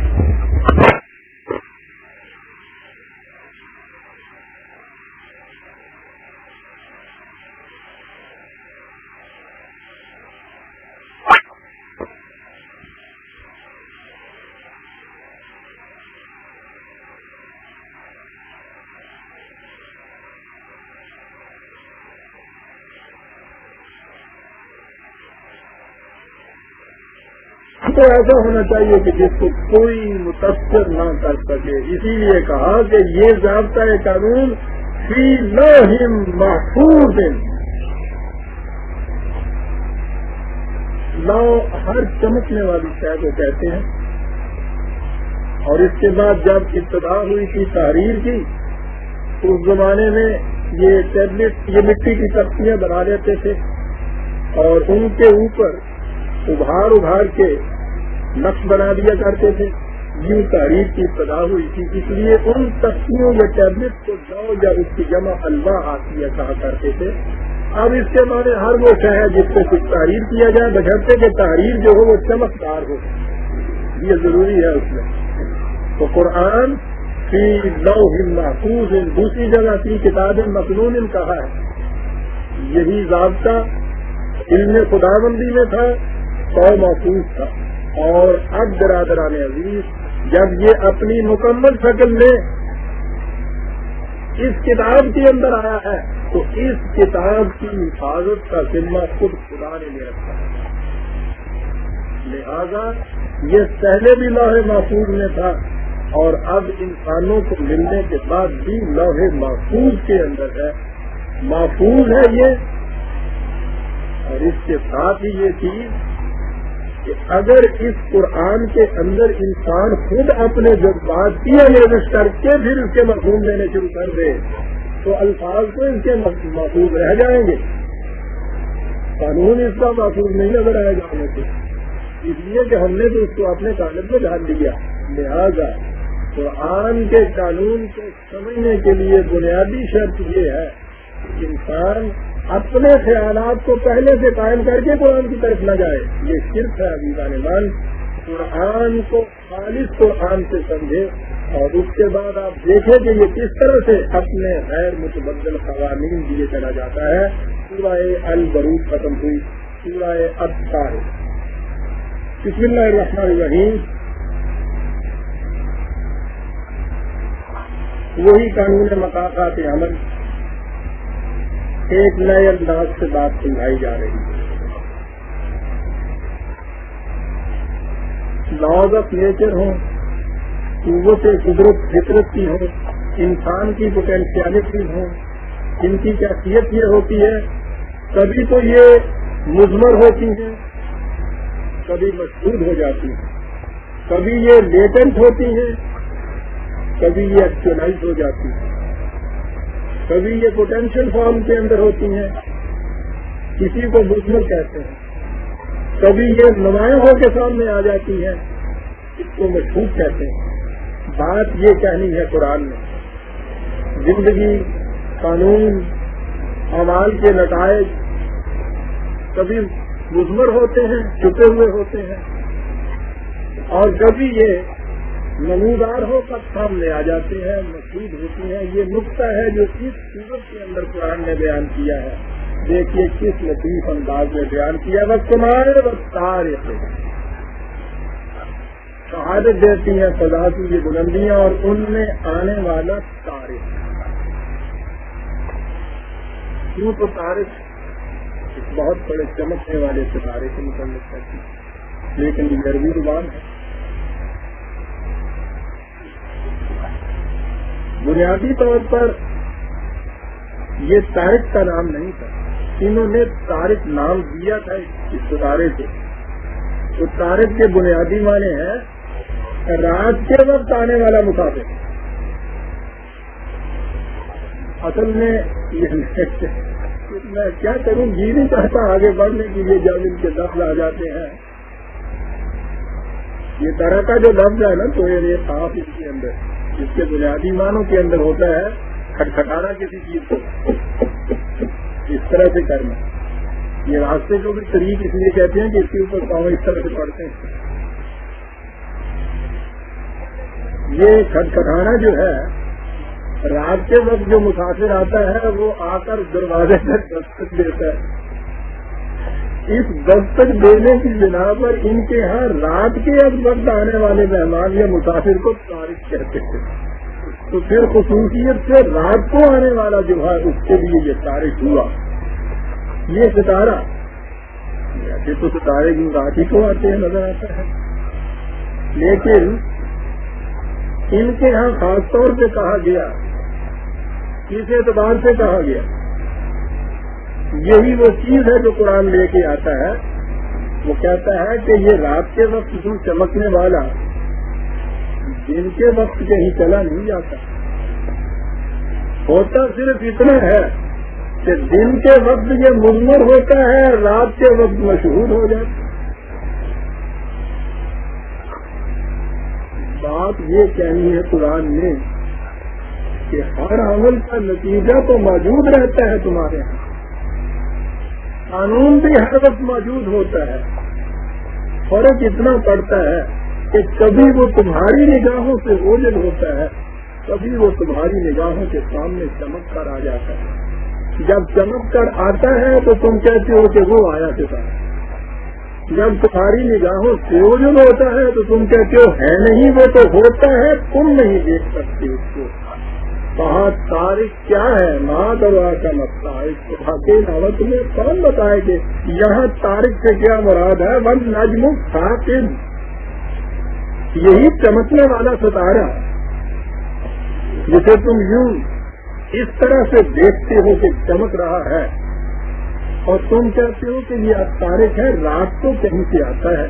تو ایسا ہونا چاہیے کہ جس کو کوئی متاثر نہ کر سکے۔ اسی لیے کہا کہ یہ ضابطہ قانون فی لوہم محفوظ۔ لو ہر چمکنے والی شے کو کہتے ہیں۔ اور اس کے بعد جب ابتدا ہوئی تھی، تحریر کی، تو اس زمانے میں یہ ٹیبلٹ، یہ مٹی کی تختیاں بنا لیتے تھے۔ اور ان کے اوپر ابھار ابھار کے نقش بنا دیا کرتے تھے۔ یوں تاریخ کی ابتدا ہوئی تھی۔ اس لیے ان تختیوں یا ٹیبلٹ کو جاؤ یا اس کی جمع الوا آتی کہا کرتے تھے۔ اب اس کے بارے ہر وہ شہر جس سے کچھ تحریر کیا جائے بجھتے کہ تحریر جو ہو وہ چمکدار ہو۔ یہ ضروری ہے اس میں۔ تو قرآن کی لو محفوظ ان دوسری جگہ کی کتاب مقنون کہا ہے۔ یہی ضابطہ علم خدا بندی میں تھا، سو محفوظ تھا۔ اور اب برادران عزیز، جب یہ اپنی مکمل شکل میں اس کتاب کے اندر آیا ہے، تو اس کتاب کی حفاظت کا ذمہ خود خدا نے لے رکھا ہے۔ لہذا یہ پہلے بھی لوہے محفوظ میں تھا، اور اب انسانوں کو ملنے کے بعد بھی لوہے محفوظ کے اندر ہے۔ محفوظ ہے یہ، اور اس کے ساتھ ہی یہ چیز کہ اگر اس قرآن کے اندر انسان خود اپنے جذبات کی انگریز کر کے پھر اس کے مفہوم دینے شروع کر دے، تو الفاظ تو اس کے محفوظ رہ جائیں گے۔ قانون اس کا محفوظ نہیں نظر آئے گا ہمیں سے۔ اس لیے کہ ہم نے تو اس کو اپنے کالج میں ڈال دیا۔ لہذا قرآن کے قانون کو سمجھنے کے لیے بنیادی شرط یہ ہے کہ انسان اپنے خیالات کو پہلے سے قائم کر کے قرآن کی طرف نہ جائے۔ یہ صرف ہے ابھی مان۔ قرآن کو خالص قرآن سے سمجھے اور اس کے بعد آپ دیکھیں کہ یہ کس طرح سے اپنے غیر متبدل قوانین دیے چلا جاتا ہے۔ پورا البروف ختم ہوئی۔ پورا ابار بسم اللہ الرحمن الرحیم۔ وہی قانون مقاصد عمل۔ ایک نئے انداز سے بات سمجھائی جا رہی ہے۔ لاز آف نیچر ہوں، قوت قدرت، فطرت کی ہو انسان کی پوٹینشیلٹی ہو ان کی کیفیت یہ ہوتی ہے کبھی تو یہ مزمر ہوتی ہیں کبھی مشہور ہو جاتی ہیں کبھی یہ لیٹنٹ ہوتی ہیں کبھی یہ ایکچولائز ہو جاتی ہیں کبھی یہ پوٹینشیل فارم کے اندر ہوتی ہیں، کسی کو مزمر کہتے ہیں۔ کبھی یہ نمایاں ہو کے سامنے آ جاتی ہے اس کو مشہور کہتے ہیں۔ بات یہ کہنی ہے قرآن میں۔ زندگی، قانون، اعمال کے نتائج کبھی مزمر ہوتے ہیں، چھپے ہوئے ہوتے ہیں۔ اور کبھی یہ نمودار ہو کر سامنے آ جاتے ہیں مشہور ہوتی ہیں۔ یہ نقطہ ہے جو اس صورت کے اندر قرآن نے بیان کیا ہے۔ دیکھیے کس لطیف انداز میں بیان کیا بس تمہارے بس سارے شہادت دیتی ہیں سزا کی یہ بلندیاں اور ان میں آنے والا تاریخ کیوں تو تاریخ بہت بڑے چمکنے والے ستارے سے متعلق کرتی لیکن یہ عربی زبان ہے۔ بنیادی طور پر یہ تاریخ کا نام نہیں تھا۔ انہوں نے تارک نام دیا تھا اس ستارے سے۔ تو تارک کے بنیادی معنی ہے رات کے وقت آنے والا مسافر اصل میں میں کیا کروں؟ جی نہیں چاہتا آگے بڑھنے کے لیے جب ان کے لفظ آ جاتے ہیں۔ یہ طرح کا جو لفظ ہے نا، تو یہ صاف اس کے اندر۔ اس کے بنیادی معنوں کے اندر ہوتا ہے کھٹکھٹانا کسی چیز کو۔ اس طرح سے کرنا۔ یہ راستے کو بھی طریق اس لیے کہتے ہیں کہ اس کے اوپر پاؤں اس طرح سے پڑتے ہیں۔ یہ کھٹکھٹانا جو ہے، رات کے وقت جو مسافر آتا ہے، وہ آ کر دروازے تک دستک دیتا ہے۔ اس دستک دینے کی بنا پر ان کے یہاں رات کے وقت آنے والے مہمان یا مسافر کو تاریخ کہتے ہیں۔ تو پھر خصوصیت سے رات کو آنے والا جو ہے، اس کے لیے یہ تاریخ ہوا۔ یہ ستارہ۔ ایسے تو ستارے کی رات ہی کو آتے ہیں، نظر آتا ہے۔ لیکن ان کے یہاں خاص طور پہ کہا گیا، کس اعتبار سے کہا گیا؟ یہی وہ چیز ہے جو قرآن لے کے آتا ہے۔ وہ کہتا ہے کہ یہ رات کے وقت جو چمکنے والا، دن کے وقت کہیں چلا نہیں جاتا۔ ہوتا صرف اتنا ہے کہ دن کے وقت یہ مزمر ہوتا ہے، رات کے وقت مشہور ہو جاتا۔ بات یہ کہنی ہے قرآن میں کہ ہر عمل کا نتیجہ تو موجود رہتا ہے تمہارے یہاں قانون بھی ہر وقت موجود ہوتا ہے۔ فرق اتنا پڑتا ہے کہ کبھی وہ تمہاری نگاہوں سے اوجل ہوتا ہے، کبھی وہ تمہاری نگاہوں کے سامنے چمک کر آ جاتا ہے۔ جب چمک کر آتا ہے تو تم کہتے ہو کہ وہ آیا کتا جب تمہاری نگاہوں سے اوجل ہوتا ہے تو تم کہتے ہو، ہے نہیں وہ تو ہوتا ہے، تم نہیں دیکھ سکتے اس کو۔ وہاں تاریخ کیا ہے؟ ماں دروا کا مسئلہ اس کو علاوہ تمہیں کون بتائے کہ یہاں تاریخ سے کیا مراد ہے؟ ون نجم ساکن یہی چمکنے والا ستارہ جسے تم یوں اس طرح سے دیکھتے ہو کہ چمک رہا ہے۔ اور تم کہتے ہو کہ یہ تارک ہے، رات کو کہیں سے آتا ہے؟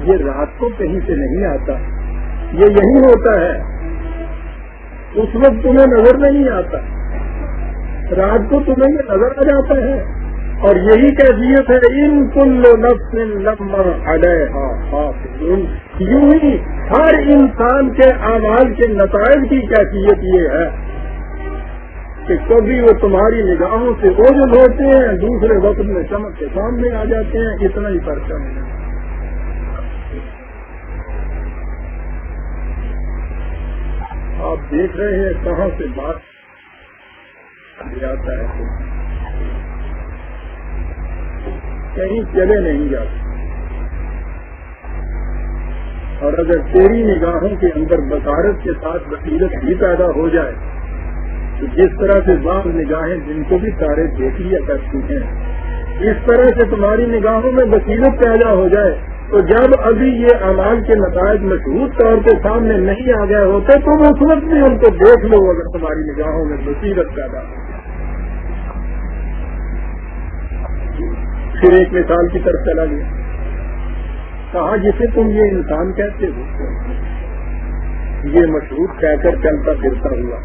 یہ رات کو کہیں سے نہیں آتا۔ یہ یہی ہوتا ہے۔ اس وقت تمہیں نظر نہیں آتا۔ رات کو تمہیں یہ نظر آ جاتا ہے۔ اور یہی کیفیت ہے، ان کل نفس لما علیہ یوں ہی ہر انسان کے آواز کے نتائج کی کیفیت یہ ہے کہ کبھی وہ تمہاری نگاہوں سے اوجل ہوتے ہیں، دوسرے وقت میں چمک کے سامنے آ جاتے ہیں، اتنا ہی پرچہ ملا دیکھ رہے ہیں کہاں سے بات جاتا ہے کہیں چلے نہیں جاتے۔ اور اگر تیری نگاہوں کے اندر بصارت کے ساتھ بصیرت بھی پیدا ہو جائے، تو جس طرح سے بعض نگاہیں جن کو بھی سارے دیکھ لیا کرتی ہیں، اس طرح سے تمہاری نگاہوں میں بصیرت پیدا ہو جائے۔ تو جب ابھی یہ امال کے نتائج مشہور طور پہ سامنے نہیں آ گئے ہوتے تو اس وقت بھی ان کو دیکھ لو اگر تمہاری نگاہوں میں بصیرت پیدا ہو۔ پھر ایک مثال کی طرف چلا گیا۔ کہا جسے تم یہ انسان کہتے ہو؟ یہ مشہور کہہ کر چلتا پھرتا ہوا۔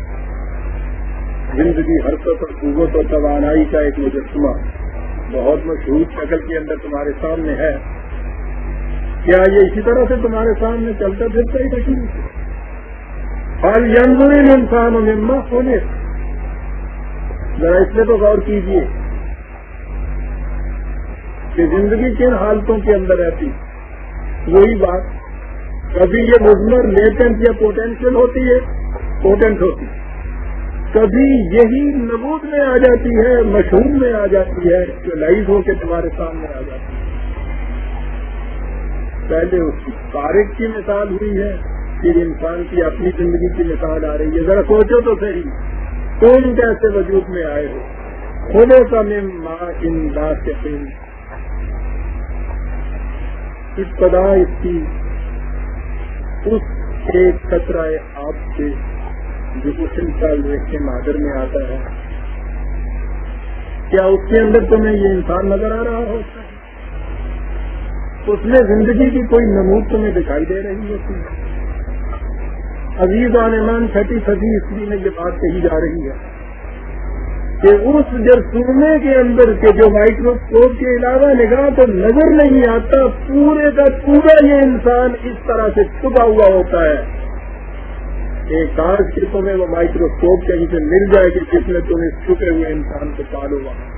زندگی حرکت اور قوت اور توانائی کا ایک مجسمہ۔ بہت مشہور شکل کے اندر تمہارے سامنے ہے۔ کیا یہ اسی طرح سے تمہارے سامنے چلتا پھرتا ہی رکھی حال ینگ انسان ہونے ذرا اس میں تو غور کیجیے کہ زندگی کن حالتوں کے اندر رہتی۔ وہی بات، کبھی یہ مزمر لیٹنٹ یا پوٹینشیل ہوتی ہے پوٹینٹ ہوتی۔ کبھی یہی نبود میں آ جاتی ہے، مشہور میں آ جاتی ہے، جو لائز ہو کے تمہارے سامنے آ جاتی ہے۔ پہلے اس کی تاریخ کی مثال ہوئی ہے، پھر انسان کی اپنی زندگی کی مثال آ رہی ہے۔ ذرا سوچو تو صحیح، تم کیسے وجود میں آئے ہو۔ خودوں کا میں ماں ان داس کے ابتدا اس کی، اس ایک خطرہ آپ سے جو مسلم سال کے مادر میں آتا ہے۔ کیا اس کے اندر تمہیں یہ انسان نظر آ رہا ہوتا ہے؟ اس میں زندگی کی کوئی نمود تمہیں دکھائی دے رہی ہوتی۔ ہے عزیز عالمان چھٹی صدی عیسوی میں یہ بات کہی جا رہی ہے کہ اس جرسومے کے اندر کے جو مائکروسکوپ کے علاوہ نگاہ تو نظر نہیں آتا، پورے کا پورا یہ انسان اس طرح سے چھپا ہوا ہوتا ہے۔ ایک کاغذ کے تمہیں وہ مائکروسکوپ کہیں سے مل جائے کہ جس میں تم اس چھپے ہوئے انسان کو پالو۔ وہاں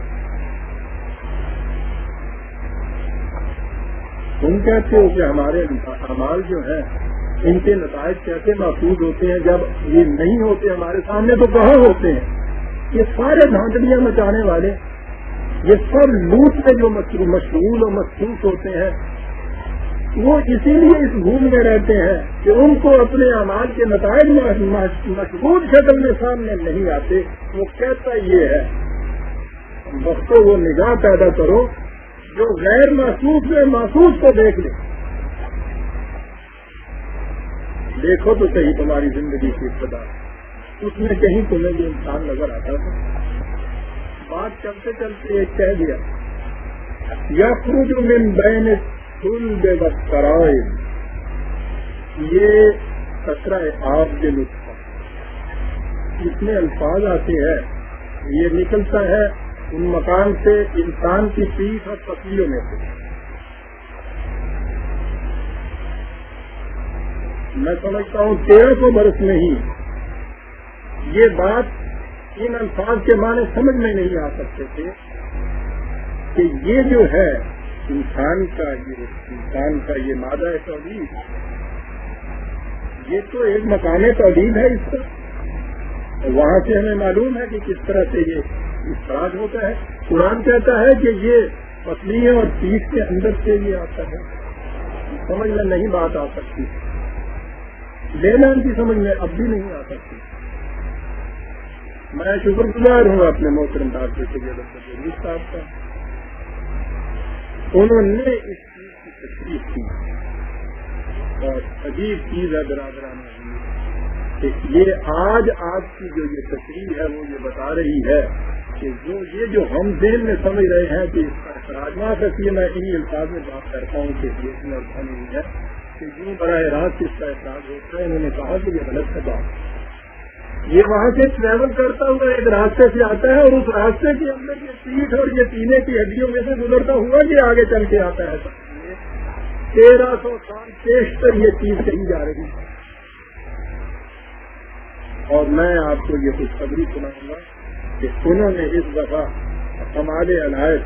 تم کہتے ہو کہ ہمارے امال جو ہیں، ان کے نتائج کیسے محفوظ ہوتے ہیں؟ جب یہ نہیں ہوتے ہمارے سامنے تو کہاں ہوتے ہیں۔ یہ سارے دھانٹڑیاں مچانے والے، یہ سب لوٹ میں جو مشغول اور مخصوص ہوتے ہیں، وہ اسی لیے اس گھوم میں رہتے ہیں کہ ان کو اپنے امال کے نتائج مشغول شکل میں سامنے نہیں آتے۔ وہ کہتا یہ ہے وقت وہ نگاہ پیدا کرو۔ جو غیر محسوس میں محسوس کو دیکھ لے۔ دیکھو تو صحیح تمہاری زندگی کی ابتدا۔ اس میں کہیں تمہیں بھی انسان نظر آتا تھا۔ بات چلتے چلتے ایک کہہ دیا یا خروج من بین فل بے کرائے یہ خطرہ آپ کے نسخہ اس میں الفاظ آتے ہیں، یہ نکلتا ہے ان مکان سے انسان کی پیس اور تفصیلوں میں سے۔ میں سمجھتا ہوں تیرہ سو برس میں ہی یہ بات ان الفاظ کے معنی سمجھ میں نہیں آ سکتے تھے کہ یہ جو ہے، انسان کا یہ انسان کا یہ مادہ توحید۔ یہ تو ایک مکان توحید ہے اس کا وہاں سے ہمیں معلوم ہے کہ کس طرح سے یہ اسراج ہوتا ہے۔ قرآن کہتا ہے کہ یہ پتلی اور پیٹ کے اندر سے یہ آتا ہے۔ سمجھ میں نہیں بات آ سکتی۔ لینا ان کی سمجھ میں اب بھی نہیں آ سکتی۔ میں شکر گزار ہوں اپنے محترم ڈاکٹر سید صاحب کا۔ انہوں نے اس چیز کی تشریف کی۔ اور عجیب چیز ہے برادران کہ یہ آج آج کی جو یہ تشریح ہے، وہ یہ بتا رہی ہے کہ جو یہ جو ہم ذہن میں سمجھ رہے ہیں کہ اس کا اخراج رکھیے میں انہیں الفاظ میں بات کرتا ہوں کہ یہ میں ہوئی ہے کہ جو براہ راست اس کا اخراج ہوتا ہے، انہوں نے کہا کہ یہ غلط ہے بات۔ یہ وہاں سے ٹریول کرتا ہوا ایک راستے سے آتا ہے اور اس راستے کے اندر یہ پیٹ اور یہ پینے کی ہڈیوں میں سے گزرتا ہوا یہ آگے چل کے آتا ہے۔ تیرہ سو سال پیشتر یہ چیز کہی جا رہی ہے۔ اور میں آپ کو یہ خوشخبری سناؤں گا۔ کہ انہوں نے اس دفعہ ہمارے علاج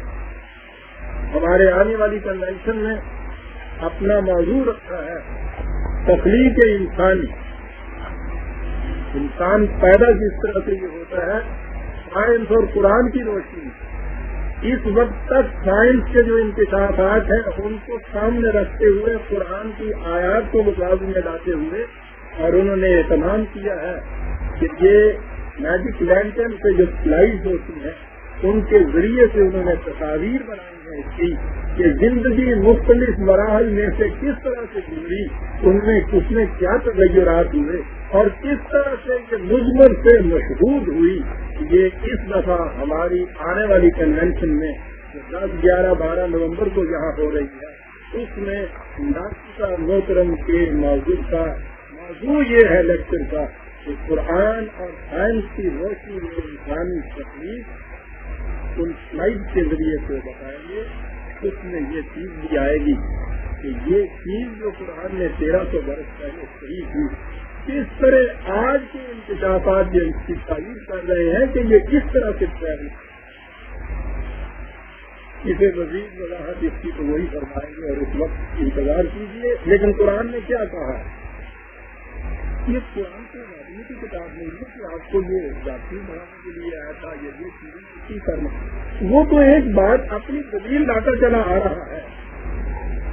ہمارے آنے والی کنوینشن میں اپنا موضوع رکھا ہے۔ تخلیق انسانی، انسان پیدا جس طرح سے یہ ہوتا ہے سائنس اور قرآن کی روشنی۔ اس وقت تک سائنس کے جو انکشافات ہیں، ان کو سامنے رکھتے ہوئے، قرآن کی آیات کو مقابلے میں لاتے ہوئے، اور انہوں نے اہتمام کیا ہے کہ یہ میجک لینٹن سے جو سلائڈ ہوتی ہیں، ان کے ذریعے سے انہوں نے تصاویر بنائی ہیں اس کی کہ زندگی مختلف مراحل میں سے کس طرح سے گزری، ان میں کس میں کیا تغیرات ہوئے اور کس طرح سے یہ مجمر سے مشہور ہوئی۔ یہ اس دفعہ ہماری آنے والی کنوینشن میں دس، گیارہ، بارہ نومبر کو جہاں ہو رہی ہے۔ اس میں ناسکا محترم کے موضوع کا موضوع یہ ہے لیکچر کا کہ قرآن اور سائنس کی روشنی میں انسانی تکلیف ان سلائڈ کے ذریعے سے بتائیں گے، اس میں یہ چیز بھی آئے گی کہ یہ چیز جو قرآن نے تیرہ سو برس پہلے صحیح تھی کس طرح آج کے انکشافات جو اس کی تعریف کر رہے ہیں کہ یہ کس طرح سے پہلے اسے مزید وضاحت اس کی تو وہی فرمائیں گے اور اس وقت انتظار کیجیے لیکن قرآن نے کیا کہا؟ یہ قرآن سے آدمی کی کتاب نہیں ہے کہ آپ کو یہ ذاتی بنانے کے لیے آیا تھا یہ یہ چیزیں کرنا وہ تو ایک بات اپنی دلیل لا کر چلا آ رہا ہے۔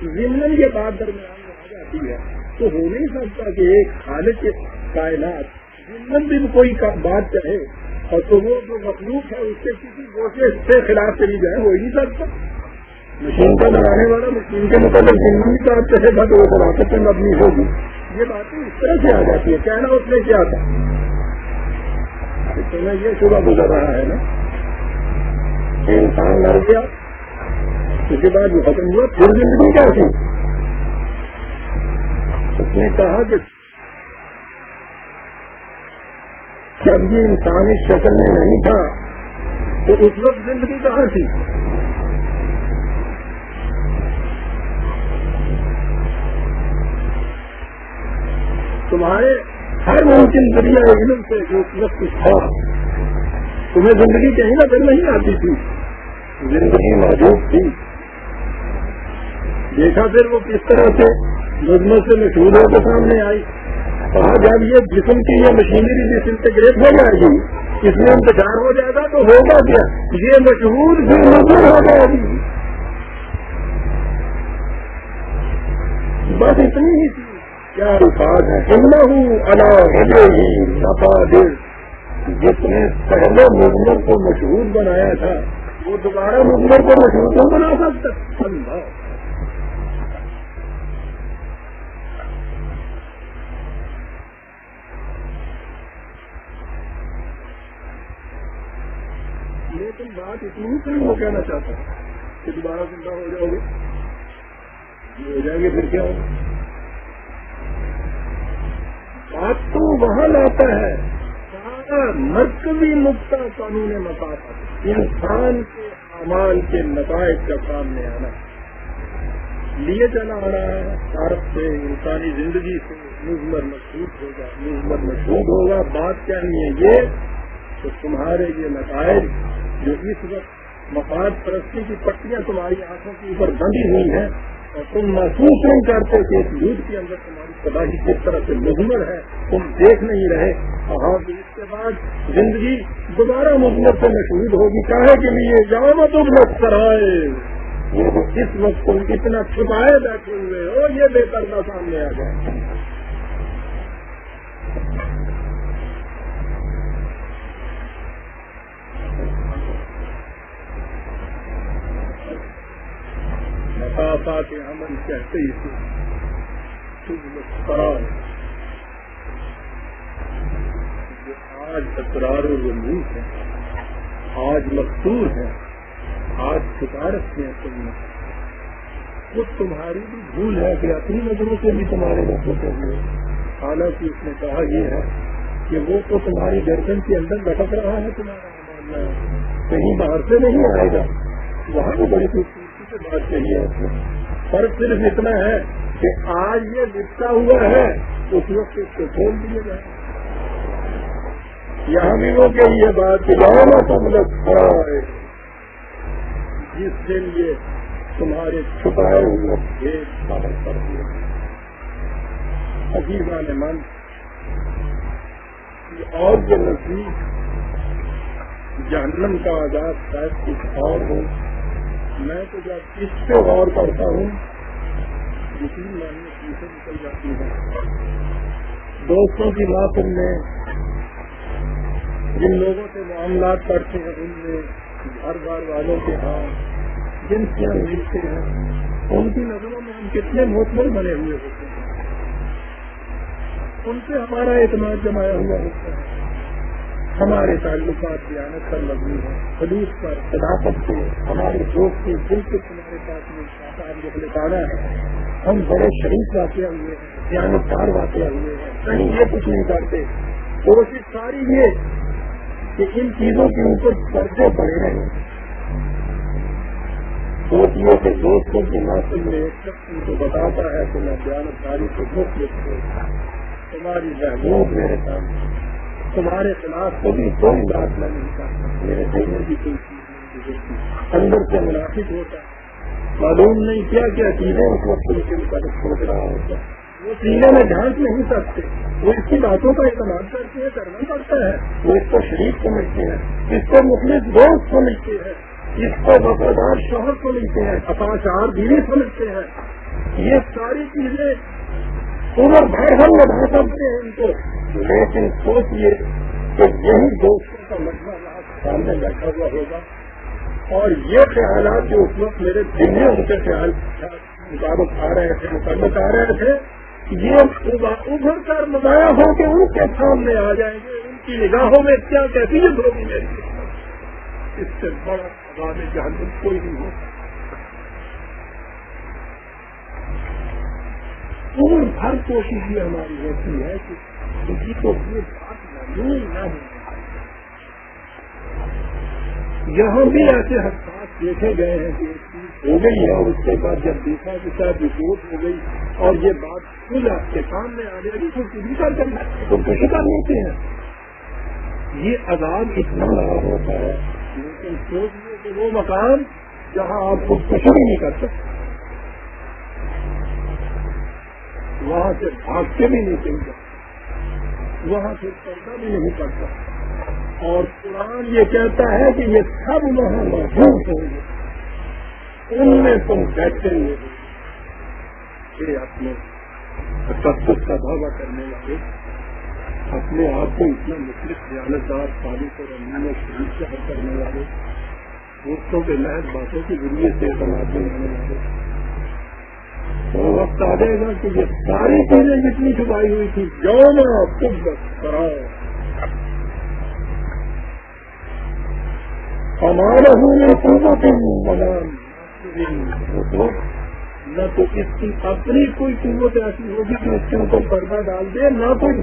ضمن یہ بات درمیان میں آ جاتی ہے۔ تو ہو نہیں سکتا کہ ایک خالق کے کائنات ضمن بھی کوئی بات چاہے اور تو وہ جو مخلوق ہے اس سے کسی گوشے سے خلاف چلی جائے، ہو ہی نہیں سکتا۔ مشین کا بنانے والا مشین کے مطابق ضمن بھی بات چاہے گا تو وہ فراست میں مبنی ہوگی۔ یہ باتیں اس طرح سے آ جاتی ہے، کہنا اس میں کیا تھا؟ میں یہ صبح گزر رہا ہے نا، کہ انسان مر گیا، اس کے بعد وہ ختم ہوا، پھر زندگی کیا تھی؟ اس نے کہا کہ جب یہ انسان اس شکل میں نہیں تھا، تو اس وقت زندگی کہاں تھی؟ تمہارے ہر ممکن ذریعہ علم سے جو تھا تمہیں زندگی کہیں نہ پھر نہیں آتی تھی. زندگی موجود تھی. دیکھا پھر وہ کس طرح سے مزمت سے مشہور ہو کے سامنے آئی. کہا، جب یہ جسم کی یہ مشینری جس انٹیگریٹ ہو جائے گی، اس میں انتظار ہو جائے گا تو ہوگا کیا؟ یہ مشہور بھی مشہور ہو جائے گی. بس اتنی ہی تھی کیا الفاظ ہے جس نے پہلے مجمر کو مشہور بنایا تھا، وہ دوبارہ مجمر کو مشہور نہیں بنا سکتا اللہ۔ لیکن بات اتنی کہیں وہ کہنا چاہتا ہوں کہ دوبارہ زندہ ہو جاؤ گے۔ ہو جائیں گے پھر کیا ہوگا بات تو وہاں لاتا ہے۔ سارا مرکزی نقطہ قانون مقاصد انسان کے اعمال کے نتائج کا سامنے آنا۔ لیے چلا آ رہا ہے۔ بھارت سے انسانی زندگی سے مزمر مشہور ہوگا، مزمر مشہور ہوگا۔ بات کیا نہیں ہے یہ تو تمہارے یہ نتائج جو اس وقت مفاد پرستی کی پٹیاں تمہاری آنکھوں کے اوپر بندی ہوئی ہیں اور تم محسوس نہیں کرتے کہ اس یوتھ کے اندر تمہاری تباہی کس طرح سے مزمر ہے تم دیکھ نہیں رہے۔ ہاں اس کے بعد زندگی دوبارہ مزمر سے مشہور ہوگی۔ چاہے کے لیے جامع تم لوگ کرائے اس وقت تم اتنا چھپائے بیٹھے ہوئے ہو، یہ بے پردہ سامنے آ جائے۔ مسافات عمل کہتے ہی تھے جو آج اقرار و رموز ہے۔ آج مقصور ہے۔ آج سفارت میں تم وہ تمہاری بھی بھول ہے کہ اپنی نظروں سے بھی تمہارے نظروں کے لیے حالانکہ اس نے کہا یہ ہے کہ وہ تو تمہاری گردن کے اندر لٹک رہا ہے، تمہارا ماننا ہے۔ کہیں باہر سے نہیں آئے گا۔ وہاں بھی بڑی خوبصورتی سے بات کہی ہے فرق صرف اتنا ہے کہ آج یہ لپٹا ہوا ہے، اس وقت اس کو کھول دیا جائے۔ یہاں بھی وہ کہ یہ بات کہ کھڑا مطلب ہے، جس دن یہ تمہارے چھپائے ہوئے ایک سال پر عجیبہ نے من اور جو نزدیک جہنم کا آزاد شاید کچھ اور ہو، میں تو جب اس پہ غور کرتا ہوں جتنی ماننے پیچھے نکل جاتی ہے دوستوں کی بات میں جن لوگوں سے معاملات کرتے ہیں، ان میں گھر بار والوں کے ہاں جن سے ہم ملتے ہیں، ان کی نظروں میں ہم کتنے موتمل بنے ہوئے ہوتے ہیں۔ ان سے ہمارا اعتماد جمایا ہوا ہوتا ہے۔ ہمارے تعلقات دیانت پر مبنی ہے حدود پر، صداقت سے ہمارے دوست کے بالکل ہمارے ساتھ میں تعلق لکھانا ہے۔ ہم بڑے شریف واقع ہوئے ہیں دیانت واقع ہوئے ہیں۔ کہیں یہ کچھ نہیں کرتے۔ کوشش ساری یہ کہ ان چیزوں کے اوپر پردے پڑے رہے سوچیے کہ دوستوں کے موسم میں ایک شخص ان کو بتاتا ہے کہ میں دیانت کاری کو مختلف تمہاری محبوب میرے سامنے۔ تمہارے خلاف کبھی کوئی بات میں نہیں کرتا۔ میرے دل میں بھی کوئی چیز اندر سے مناسب ہوتا ہے۔ معلوم نہیں کیا کیا چیزیں اس وقت کے مطابق سوچ رہا ہوتا ہے۔ وہ سینے میں ڈھانس نہیں سکتے۔ وہ اس کی باتوں کا اعتماد کرتے ہیں، کرنا پڑتا ہے۔ وہ اس کو شریف سمجھتے ہیں۔ اس کو مختلف دوست سمجھتے ہیں۔ اس کو وفادار شوہر سمجھتے ہیں۔ اپاچار بیوی سمجھتے ہیں۔ یہ ساری چیزیں عمر بھر ہم لگا سکتے ہیں ان کو۔ لیکن سوچیے کہ یہی دوستوں کا مطلب سامنے بیٹھا ہوا ہوگا۔ اور یہ خیالات جو اس وقت میرے دل میں ان کے خیال مطابق آ رہے تھے متعلق آ رہے تھے یہ ابھر کر مزایا ہو کے ان کے سامنے آ جائیں گے ان کی نگاہوں میں کیا کیفیت ہوگی میری؟ اس سے بڑا آباد جہاں کوئی نہیں ہو عمر ہر کوشش یہ ہماری ہوتی ہے کہ کسی کو یہ بات نہ ہو۔ یہاں بھی ایسے حساس دیکھے گئے ہیں۔ ہو گئی ہے اور اس کے بعد جب دیکھا کہ شاید رپورٹ ہو گئی اور یہ بات خود آپ کے سامنے آ جائے گی تو کسی کا کرنا تو کسی کا لیتے ہیں۔ یہ عذاب اتنا بڑا ہوتا ہے لیکن سوچ کہ وہ مکان جہاں آپ خود کچھ بھی نہیں کر سکتے۔ وہاں سے بھاگ کے بھی نہیں چل سکتے۔ وہاں سے پردہ بھی نہیں سکتا اور قرآن یہ کہتا ہے کہ یہ سب وہاں محبوب ہوں گے۔ ان میں تم بیٹھے ہوئے اپنے سب کچھ کا دعویٰ کرنے والے اپنے آپ کو اتنا مختلف خیالت دار تاریخ اور امین شریف سے حل کرنے والے، دوستوں کے محض باتوں کی ذریعے سے سماج میں آنے والے۔ وہ وقت آ جائے گا کہ یہ ساری چیزیں جتنی چھپائی ہوئی تھی جو نا خود کراؤ ہمارے ہونے نہ تو اس کی اپنی کوئی قوت ایسی ہوگی کہ اس کے اوپر پردہ ڈال دے، نہ کوئی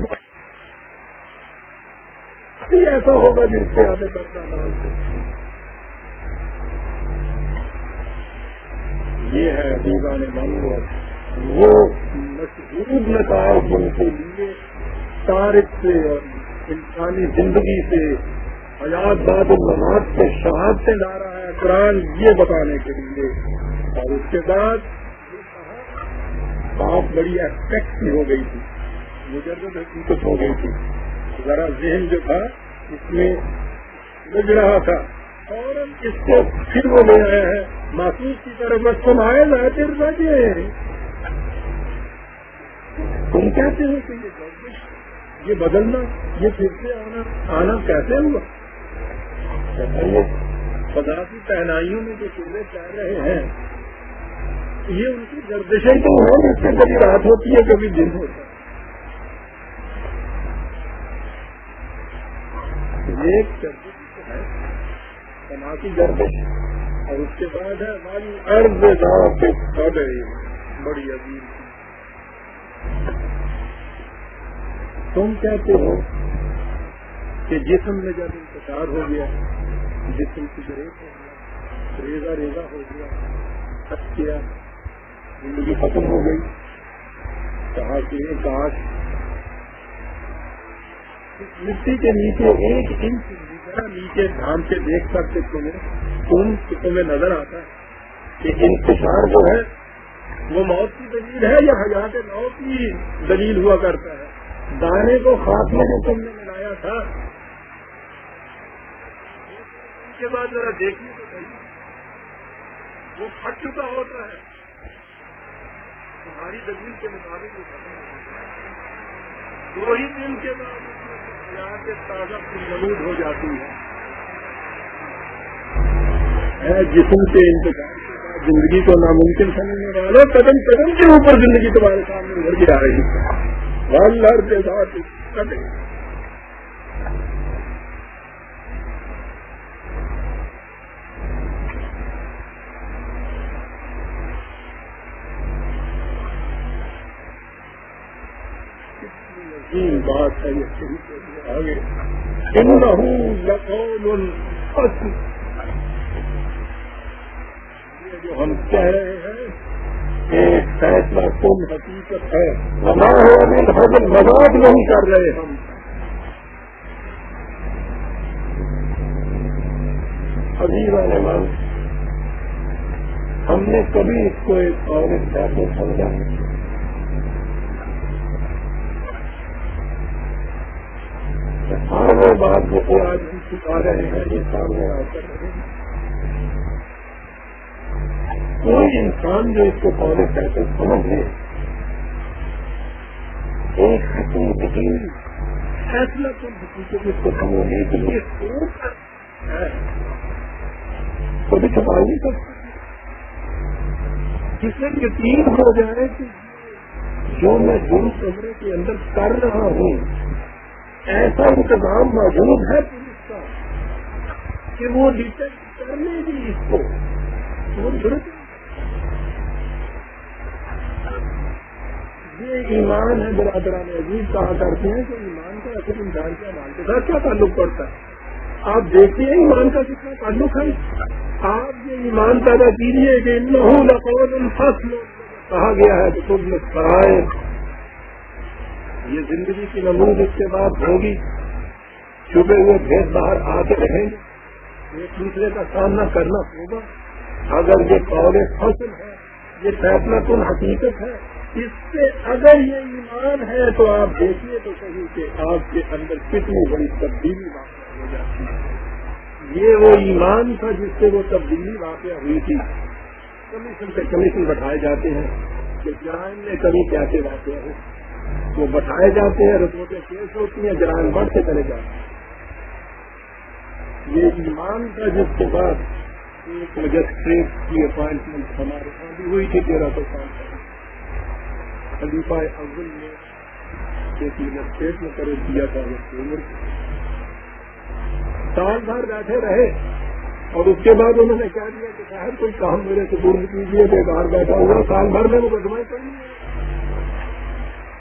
ایسا ہوگا جس سے آگے پردہ ڈال دے۔ یہ ہے دیوان بند وہ مشہور نتائج ان کے لیے تاریخ سے اور انسانی زندگی سے حیات باد النماز سے شہاد سے لا رہا ہے قرآن یہ بتانے کے لیے۔ اور اس کے بعد بات بڑی ایکسپیکٹ کی ہو گئی تھی۔ مجرد حقیقت ہو گئی تھی۔ ذرا ذہن جو تھا، اس میں بج رہا تھا۔ اور اس کو پھر وہ لے آیا ہے۔ محسوس کی طرف بس تم آئے لاطر بجے تم کہتے ہو کہ یہ گورنمنٹ یہ بدلنا، یہ پھر سے آنا آنا کیسے ہوا؟ خدا کی پہنائیوں میں جو چولہے چل رہے ہیں یہ ان کی گردشیں تو ہیں اس سے کبھی رات ہوتی ہے کبھی دن ہوتا ہے۔ ایک گردش ہے سما کی گردش اور اس کے بعد ہے ہماری ارد بڑی عظیم۔ تم کہتے ہو کہ جسم میں جب انتظار ہو گیا جسم کی بریک ہو گیا ریزا ریزا ہو گیا کٹ کیا، زندگی ختم ہو گئی۔ کہا کہ کاش مٹی کے نیچے ایک انچ نیچے دھام سے دیکھ سکتے تمہیں تم تمہیں نظر آتا ہے کہ انتظار جو ہے، وہ موت کی دلیل ہے یا حیات موت کی دلیل ہوا کرتا ہے؟ دانے کو خاتمے میں تم نے ملایا تھا اس کے بعد ذرا دیکھنے کو چاہیے وہ پھٹ چکا ہوتا ہے۔ تمہاری دلیل کے مطابق وہ دو ہی دن کے بعد کے تازہ موجود ہو جاتی ہے۔ جسم سے انتظار کے بعد زندگی کو ناممکن سمجھنے والے، قدم قدم کے اوپر زندگی تمہارے سامنے گھر کے آ رہی ہے کے ساتھ قدم بات ہے یہ آگے جو ہم کہہ رہے ہیں ایک فیصلہ کم حقیقت ہے مزاق نہیں کر رہے ہم ابھی والے مان ہم نے کبھی اس کو ایک اور فیصلہ سمجھا نہیں وہ بات جو آج بھی سکھا رہے ہیں یہ سامنے آ کر کوئی انسان جو اس کو پہلے کہتے سمجھ لے، ایک حکومت فیصلہ تو حقیقت اس کو سمجھنے کے لیے کبھی چھپا نہیں سکتے۔ جسے یقین ہو جائے کہ جو میں جن کمرے کے اندر کر رہا ہوں ایسا انتظام موجود ہے پولیس کا کہ وہ ڈیٹیکٹ کرنے گی اس کو یہ ایمان ہے، برادران عزیز کہا کرتے ہیں کہ ایمان کا اصل انسان کے ایمان کے ساتھ کیا تعلق پڑتا ہے؟ آپ دیکھتے ہیں ایمان کا کتنا تعلق ہے؟ آپ یہ ایمان پیدا کیجیے کہ فصل، کہا گیا ہے کہ تم کرائے یہ زندگی کی نمود اس کے بعد ہوگی۔ چھپے ہوئے بھید باہر آتے رہیں۔ گے ایک دوسرے کا سامنا کرنا ہوگا۔ اگر یہ قول فصل ہے، یہ فیصلہ کن حقیقت ہے؟ اس سے اگر یہ ایمان ہے تو آپ دیکھیے تو کہیں کہ آپ کے اندر کتنی بڑی تبدیلی واقع ہو جاتی ہے۔ یہ وہ ایمان تھا جس سے وہ تبدیلی واقع ہوئی تھی۔ کمیشن سے کمیشن بٹھائے جاتے ہیں کہ جرائم میں کبھی کیسے واقع ہو۔ وہ بٹھائے جاتے ہیں رپورٹیں پیش ہوتی ہیں، جرائم بڑھتے چلے جاتے ہیں۔ یہ ایمان کا جس کے بعد ایک مجسٹریٹ کی اپائنٹمنٹ ہمارے یہاں بھی ہوئی تھی، تیرہ سو سال خلیفہ اول نے ایک مجسٹریٹ میں کرو دیا تھا عمر سال بھر بیٹھے رہے۔ اور اس کے بعد انہوں نے کہہ دیا کہ شاید کوئی کام میرے سے دور کیجیے کہ باہر بیٹھا ہوا، سال بھر میں وہ بدمائی کرنی ہے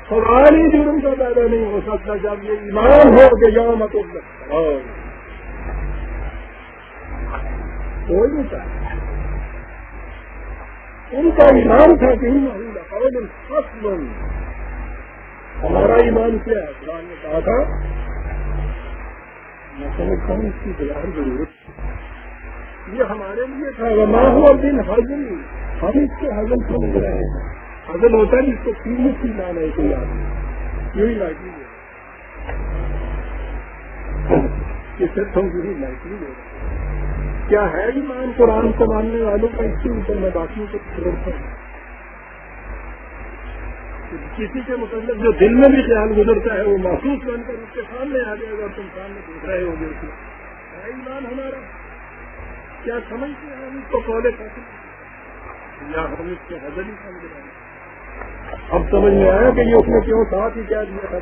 سوال ہی جرم کا پیدا نہیں ہو سکتا جب یہ ایمان ہو کہ جاؤ مت ہو سکتا کوئی نہیں چاہتا۔ ان کا ایمان تھا کہ فصل ہمارا ایمان کیا ہے؟ قرآن نے کہا تھا، میں سمجھتا ہوں اس کی بغیر ضرورت یہ ہمارے لیے تھا۔ وہ ہوا دن حضم ہم اس کے حضم سمجھ رہے ہیں۔ حضل ہوتا ہے جس کو قیمت کی لانا ہے کوئی آدمی۔ یہی لائٹنگ اس سے تم یہی لائٹنگ ہے کیا ہے ایمان قرآن کو ماننے والوں کا؟ اس کے اوپر میں باقیوں کو چھوڑتا ہوں کسی کے مطلب جو دل میں بھی خیال گزرتا ہے، وہ محسوس بن کر اس کے سامنے آ جائے گا اور تم سامنے دیکھ رہے ہو گے ہے ایمان ہمارا؟ کیا سمجھتے ہیں ہم اس کو پہلے یا ہم اس کو حضر ہی سمجھ رہے ہیں؟ اب سمجھ میں آیا کہ یہ اس نے کیوں ساتھ ہی کیا دیا تھا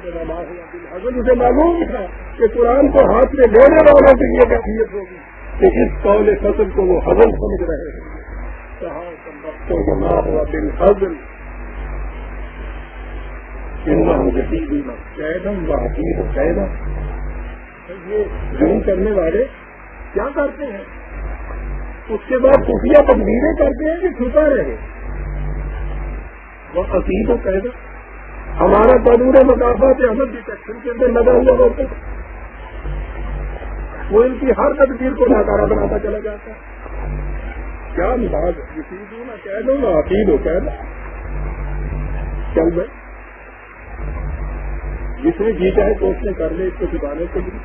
اگر اسے معلوم تھا کہ قرآن کو ہاتھ میں لینے والوں کی یہ کیفیت ہوگی۔ کہ اس قول فصل کو وہ حضل سمجھ رہے ہیں۔ یہ ظلم کرنے والے کیا کرتے ہیں؟ اس کے بعد خفیہ تبدیلیں کرتے ہیں کہ چھپا رہے۔ وہ عقید و قید ہمارا قانون مقافات عمل ڈیٹیکشن کے اندر لگا ہوا ہوتا وہ ان کی ہر تدبیر کو ناکارا بناتا چلا جاتا ہے۔ کیا انداز یقین ہو نہ کہہ دو نہ عقید ہو، کہہ دو۔ چل بھائی۔ جس نے جیتا ہے تو اس نے کر لے، اس کو چھپانے کے لیے۔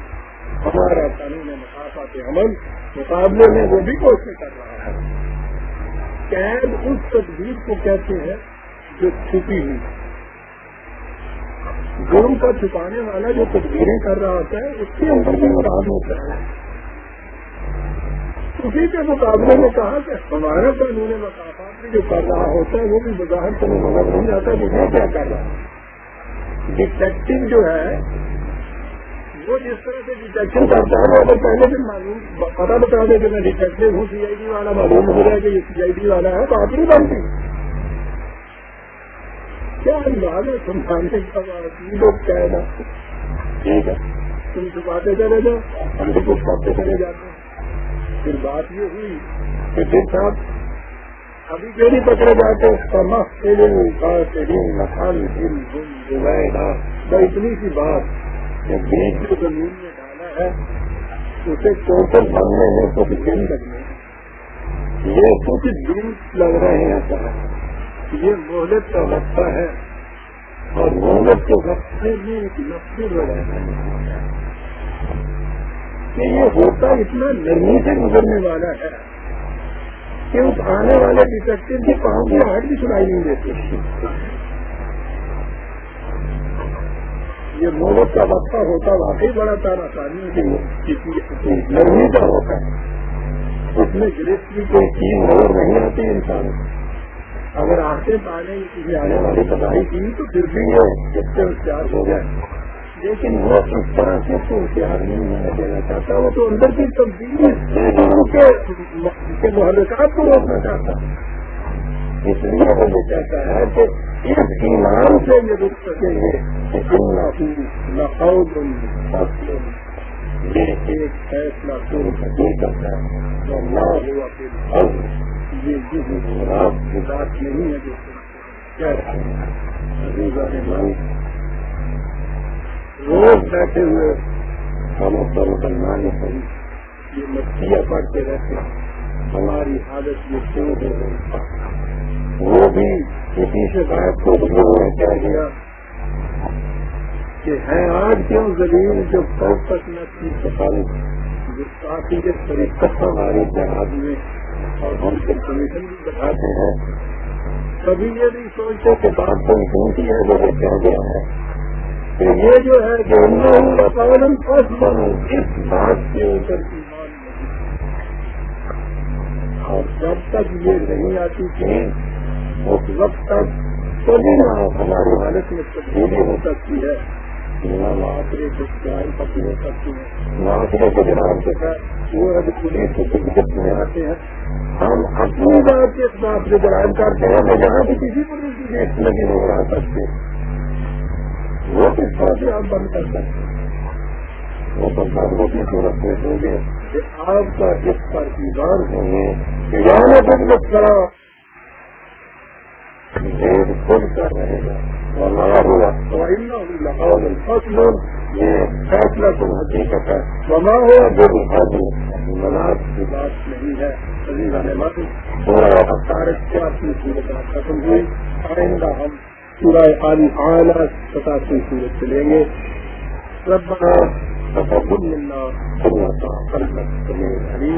ہمارا قانون مقافات عمل مقابلے میں وہ بھی کوشش کر رہا ہے۔ قید اس تدبیر کو کہتے ہیں جو چھپی ہوئی۔ جرم کا چھپانے والا جو تدبیریں کر رہا ہوتا ہے، اس کے اندر بھی مراد ہوتا ہے۔ اسی کے مقابلے میں کہا کہ ہمارا قانون مقافات بھی جو کر رہا ہوتا ہے، وہ بھی بظاہر سے نظر نہیں آتا کہ وہ کیا کر رہا ہے۔ ڈیٹیکٹو جو ہے، وہ جس طرح سے ڈیٹیکشن کرتا ہے اگر پہلے دن معلوم، پتا بتا دے کہ میں ڈیٹیکٹو ہوں سی آئی ڈی والا معلوم ہو رہا ہے کہ یہ سی آئی ڈی والا ہے بات نہیں بنتی کیا انداز ہے سمجھانے کا بات لوگ کہہ رہا ٹھیک ہے۔ تم چھپاتے چلے جاؤ۔ ہم بھی کچھ کرتے چلے جاتے ہیں۔ پھر بات یہ ہوئی۔ کہ پھر صاحب ابھی جو نہیں پکڑے جاتے؟ دل اتنی سی بات بیج جو زمین میں ڈالا ہے اسے ٹوٹل بننے میں کچھ دن لگنے یہ کچھ دن لگ رہے ہیں۔ سر یہ مہلت کا وقفہ ہے۔ اور مہلت کے وقفے میں ایک نفر لگانا کہ یہ ہوتا اتنا نرمی سے گزرنے والا ہے کہ اس آنے والے ڈیٹیکٹو کی پاؤں کی ہٹ بھی سنائی نہیں دیتے یہ محبت کا وقفہ ہوتا واقعی بڑا تارا آسانی نرمی کا ہوتا ہے۔ اس میں گرفت کی کوئی چیز نظر نہیں آتی انسان اگر آتے پانے کسی آنے والی تباہی کی تو پھر بھی یہ اس سے اختیار ہو جائے۔ لیکن وہ اس طرح سے تو اختیار نہیں ہونا دینا چاہتا وہ تو اندر کی تبدیلی کے محرکات کو روکنا چاہتا اس لیے وہ یہ کہتا ہے کہ اس ایمان سے یہ رک سکیں گے یہ ایک فیصلہ حقیقت ہے۔ ہوا پھر جی، جی، جی۔ یہ بات نہیں ہے جو روز بیٹھے ہوئے ہم پر مسلمان صحیح یہ مچھلیاں پڑھتے رہتے ہیں۔ ہماری حالت یہ کیوں ہو رہی وہ بھی کسی سے غائب کو کہہ گیا کہ ہے آج کیوں زمین جو کل تک نہ تھی۔ سفارش جو کافی کے طریقہ ہماری جہاز میں اور ہم سے کمیشن بھی بتاتے ہیں کبھی یہ نہیں سوچتے کہ بات کوئی سنتی ہے جو وہ کہہ گیا ہے۔ کہ یہ جو ہے کہ ان فسٹ بنو اس بات کے اوپر ایمان اور جب تک یہ نہیں آتی تھی اس وقت تک کبھی نہ ہماری حالت میں تبدیلی ہو سکتی ہے، نہ معاشرے سے پتی ہو سکتی ہے معاشرے کے جناب کے ساتھ وہ اب پولیس شدت میں آتے ہیں۔ ہم اپنی بات کے بات سے بیان کرتے ہیں تو یہاں بھی کسی پر بھی ریٹ لگے نہیں رہ سکتے وہ کس طرح سے آپ بند کر سکتے وہ سرکاروں کی بھی میں ہوں گے۔ کہ آپ کا اس پر ایمان ہوں گے کہ یہاں تک کرا کر رہے یہ فیصلہ تم حقیقت ہے۔ وما ہوا جو حاضر مناج کی بات نہیں ہے۔ اپنی صورت ختم ہوئی۔ آئندہ ہم پورا عالی اعلیٰ ستاسی صورت چلیں گے۔ ربنا تقبل منا۔ قوة قلبك سميع العليم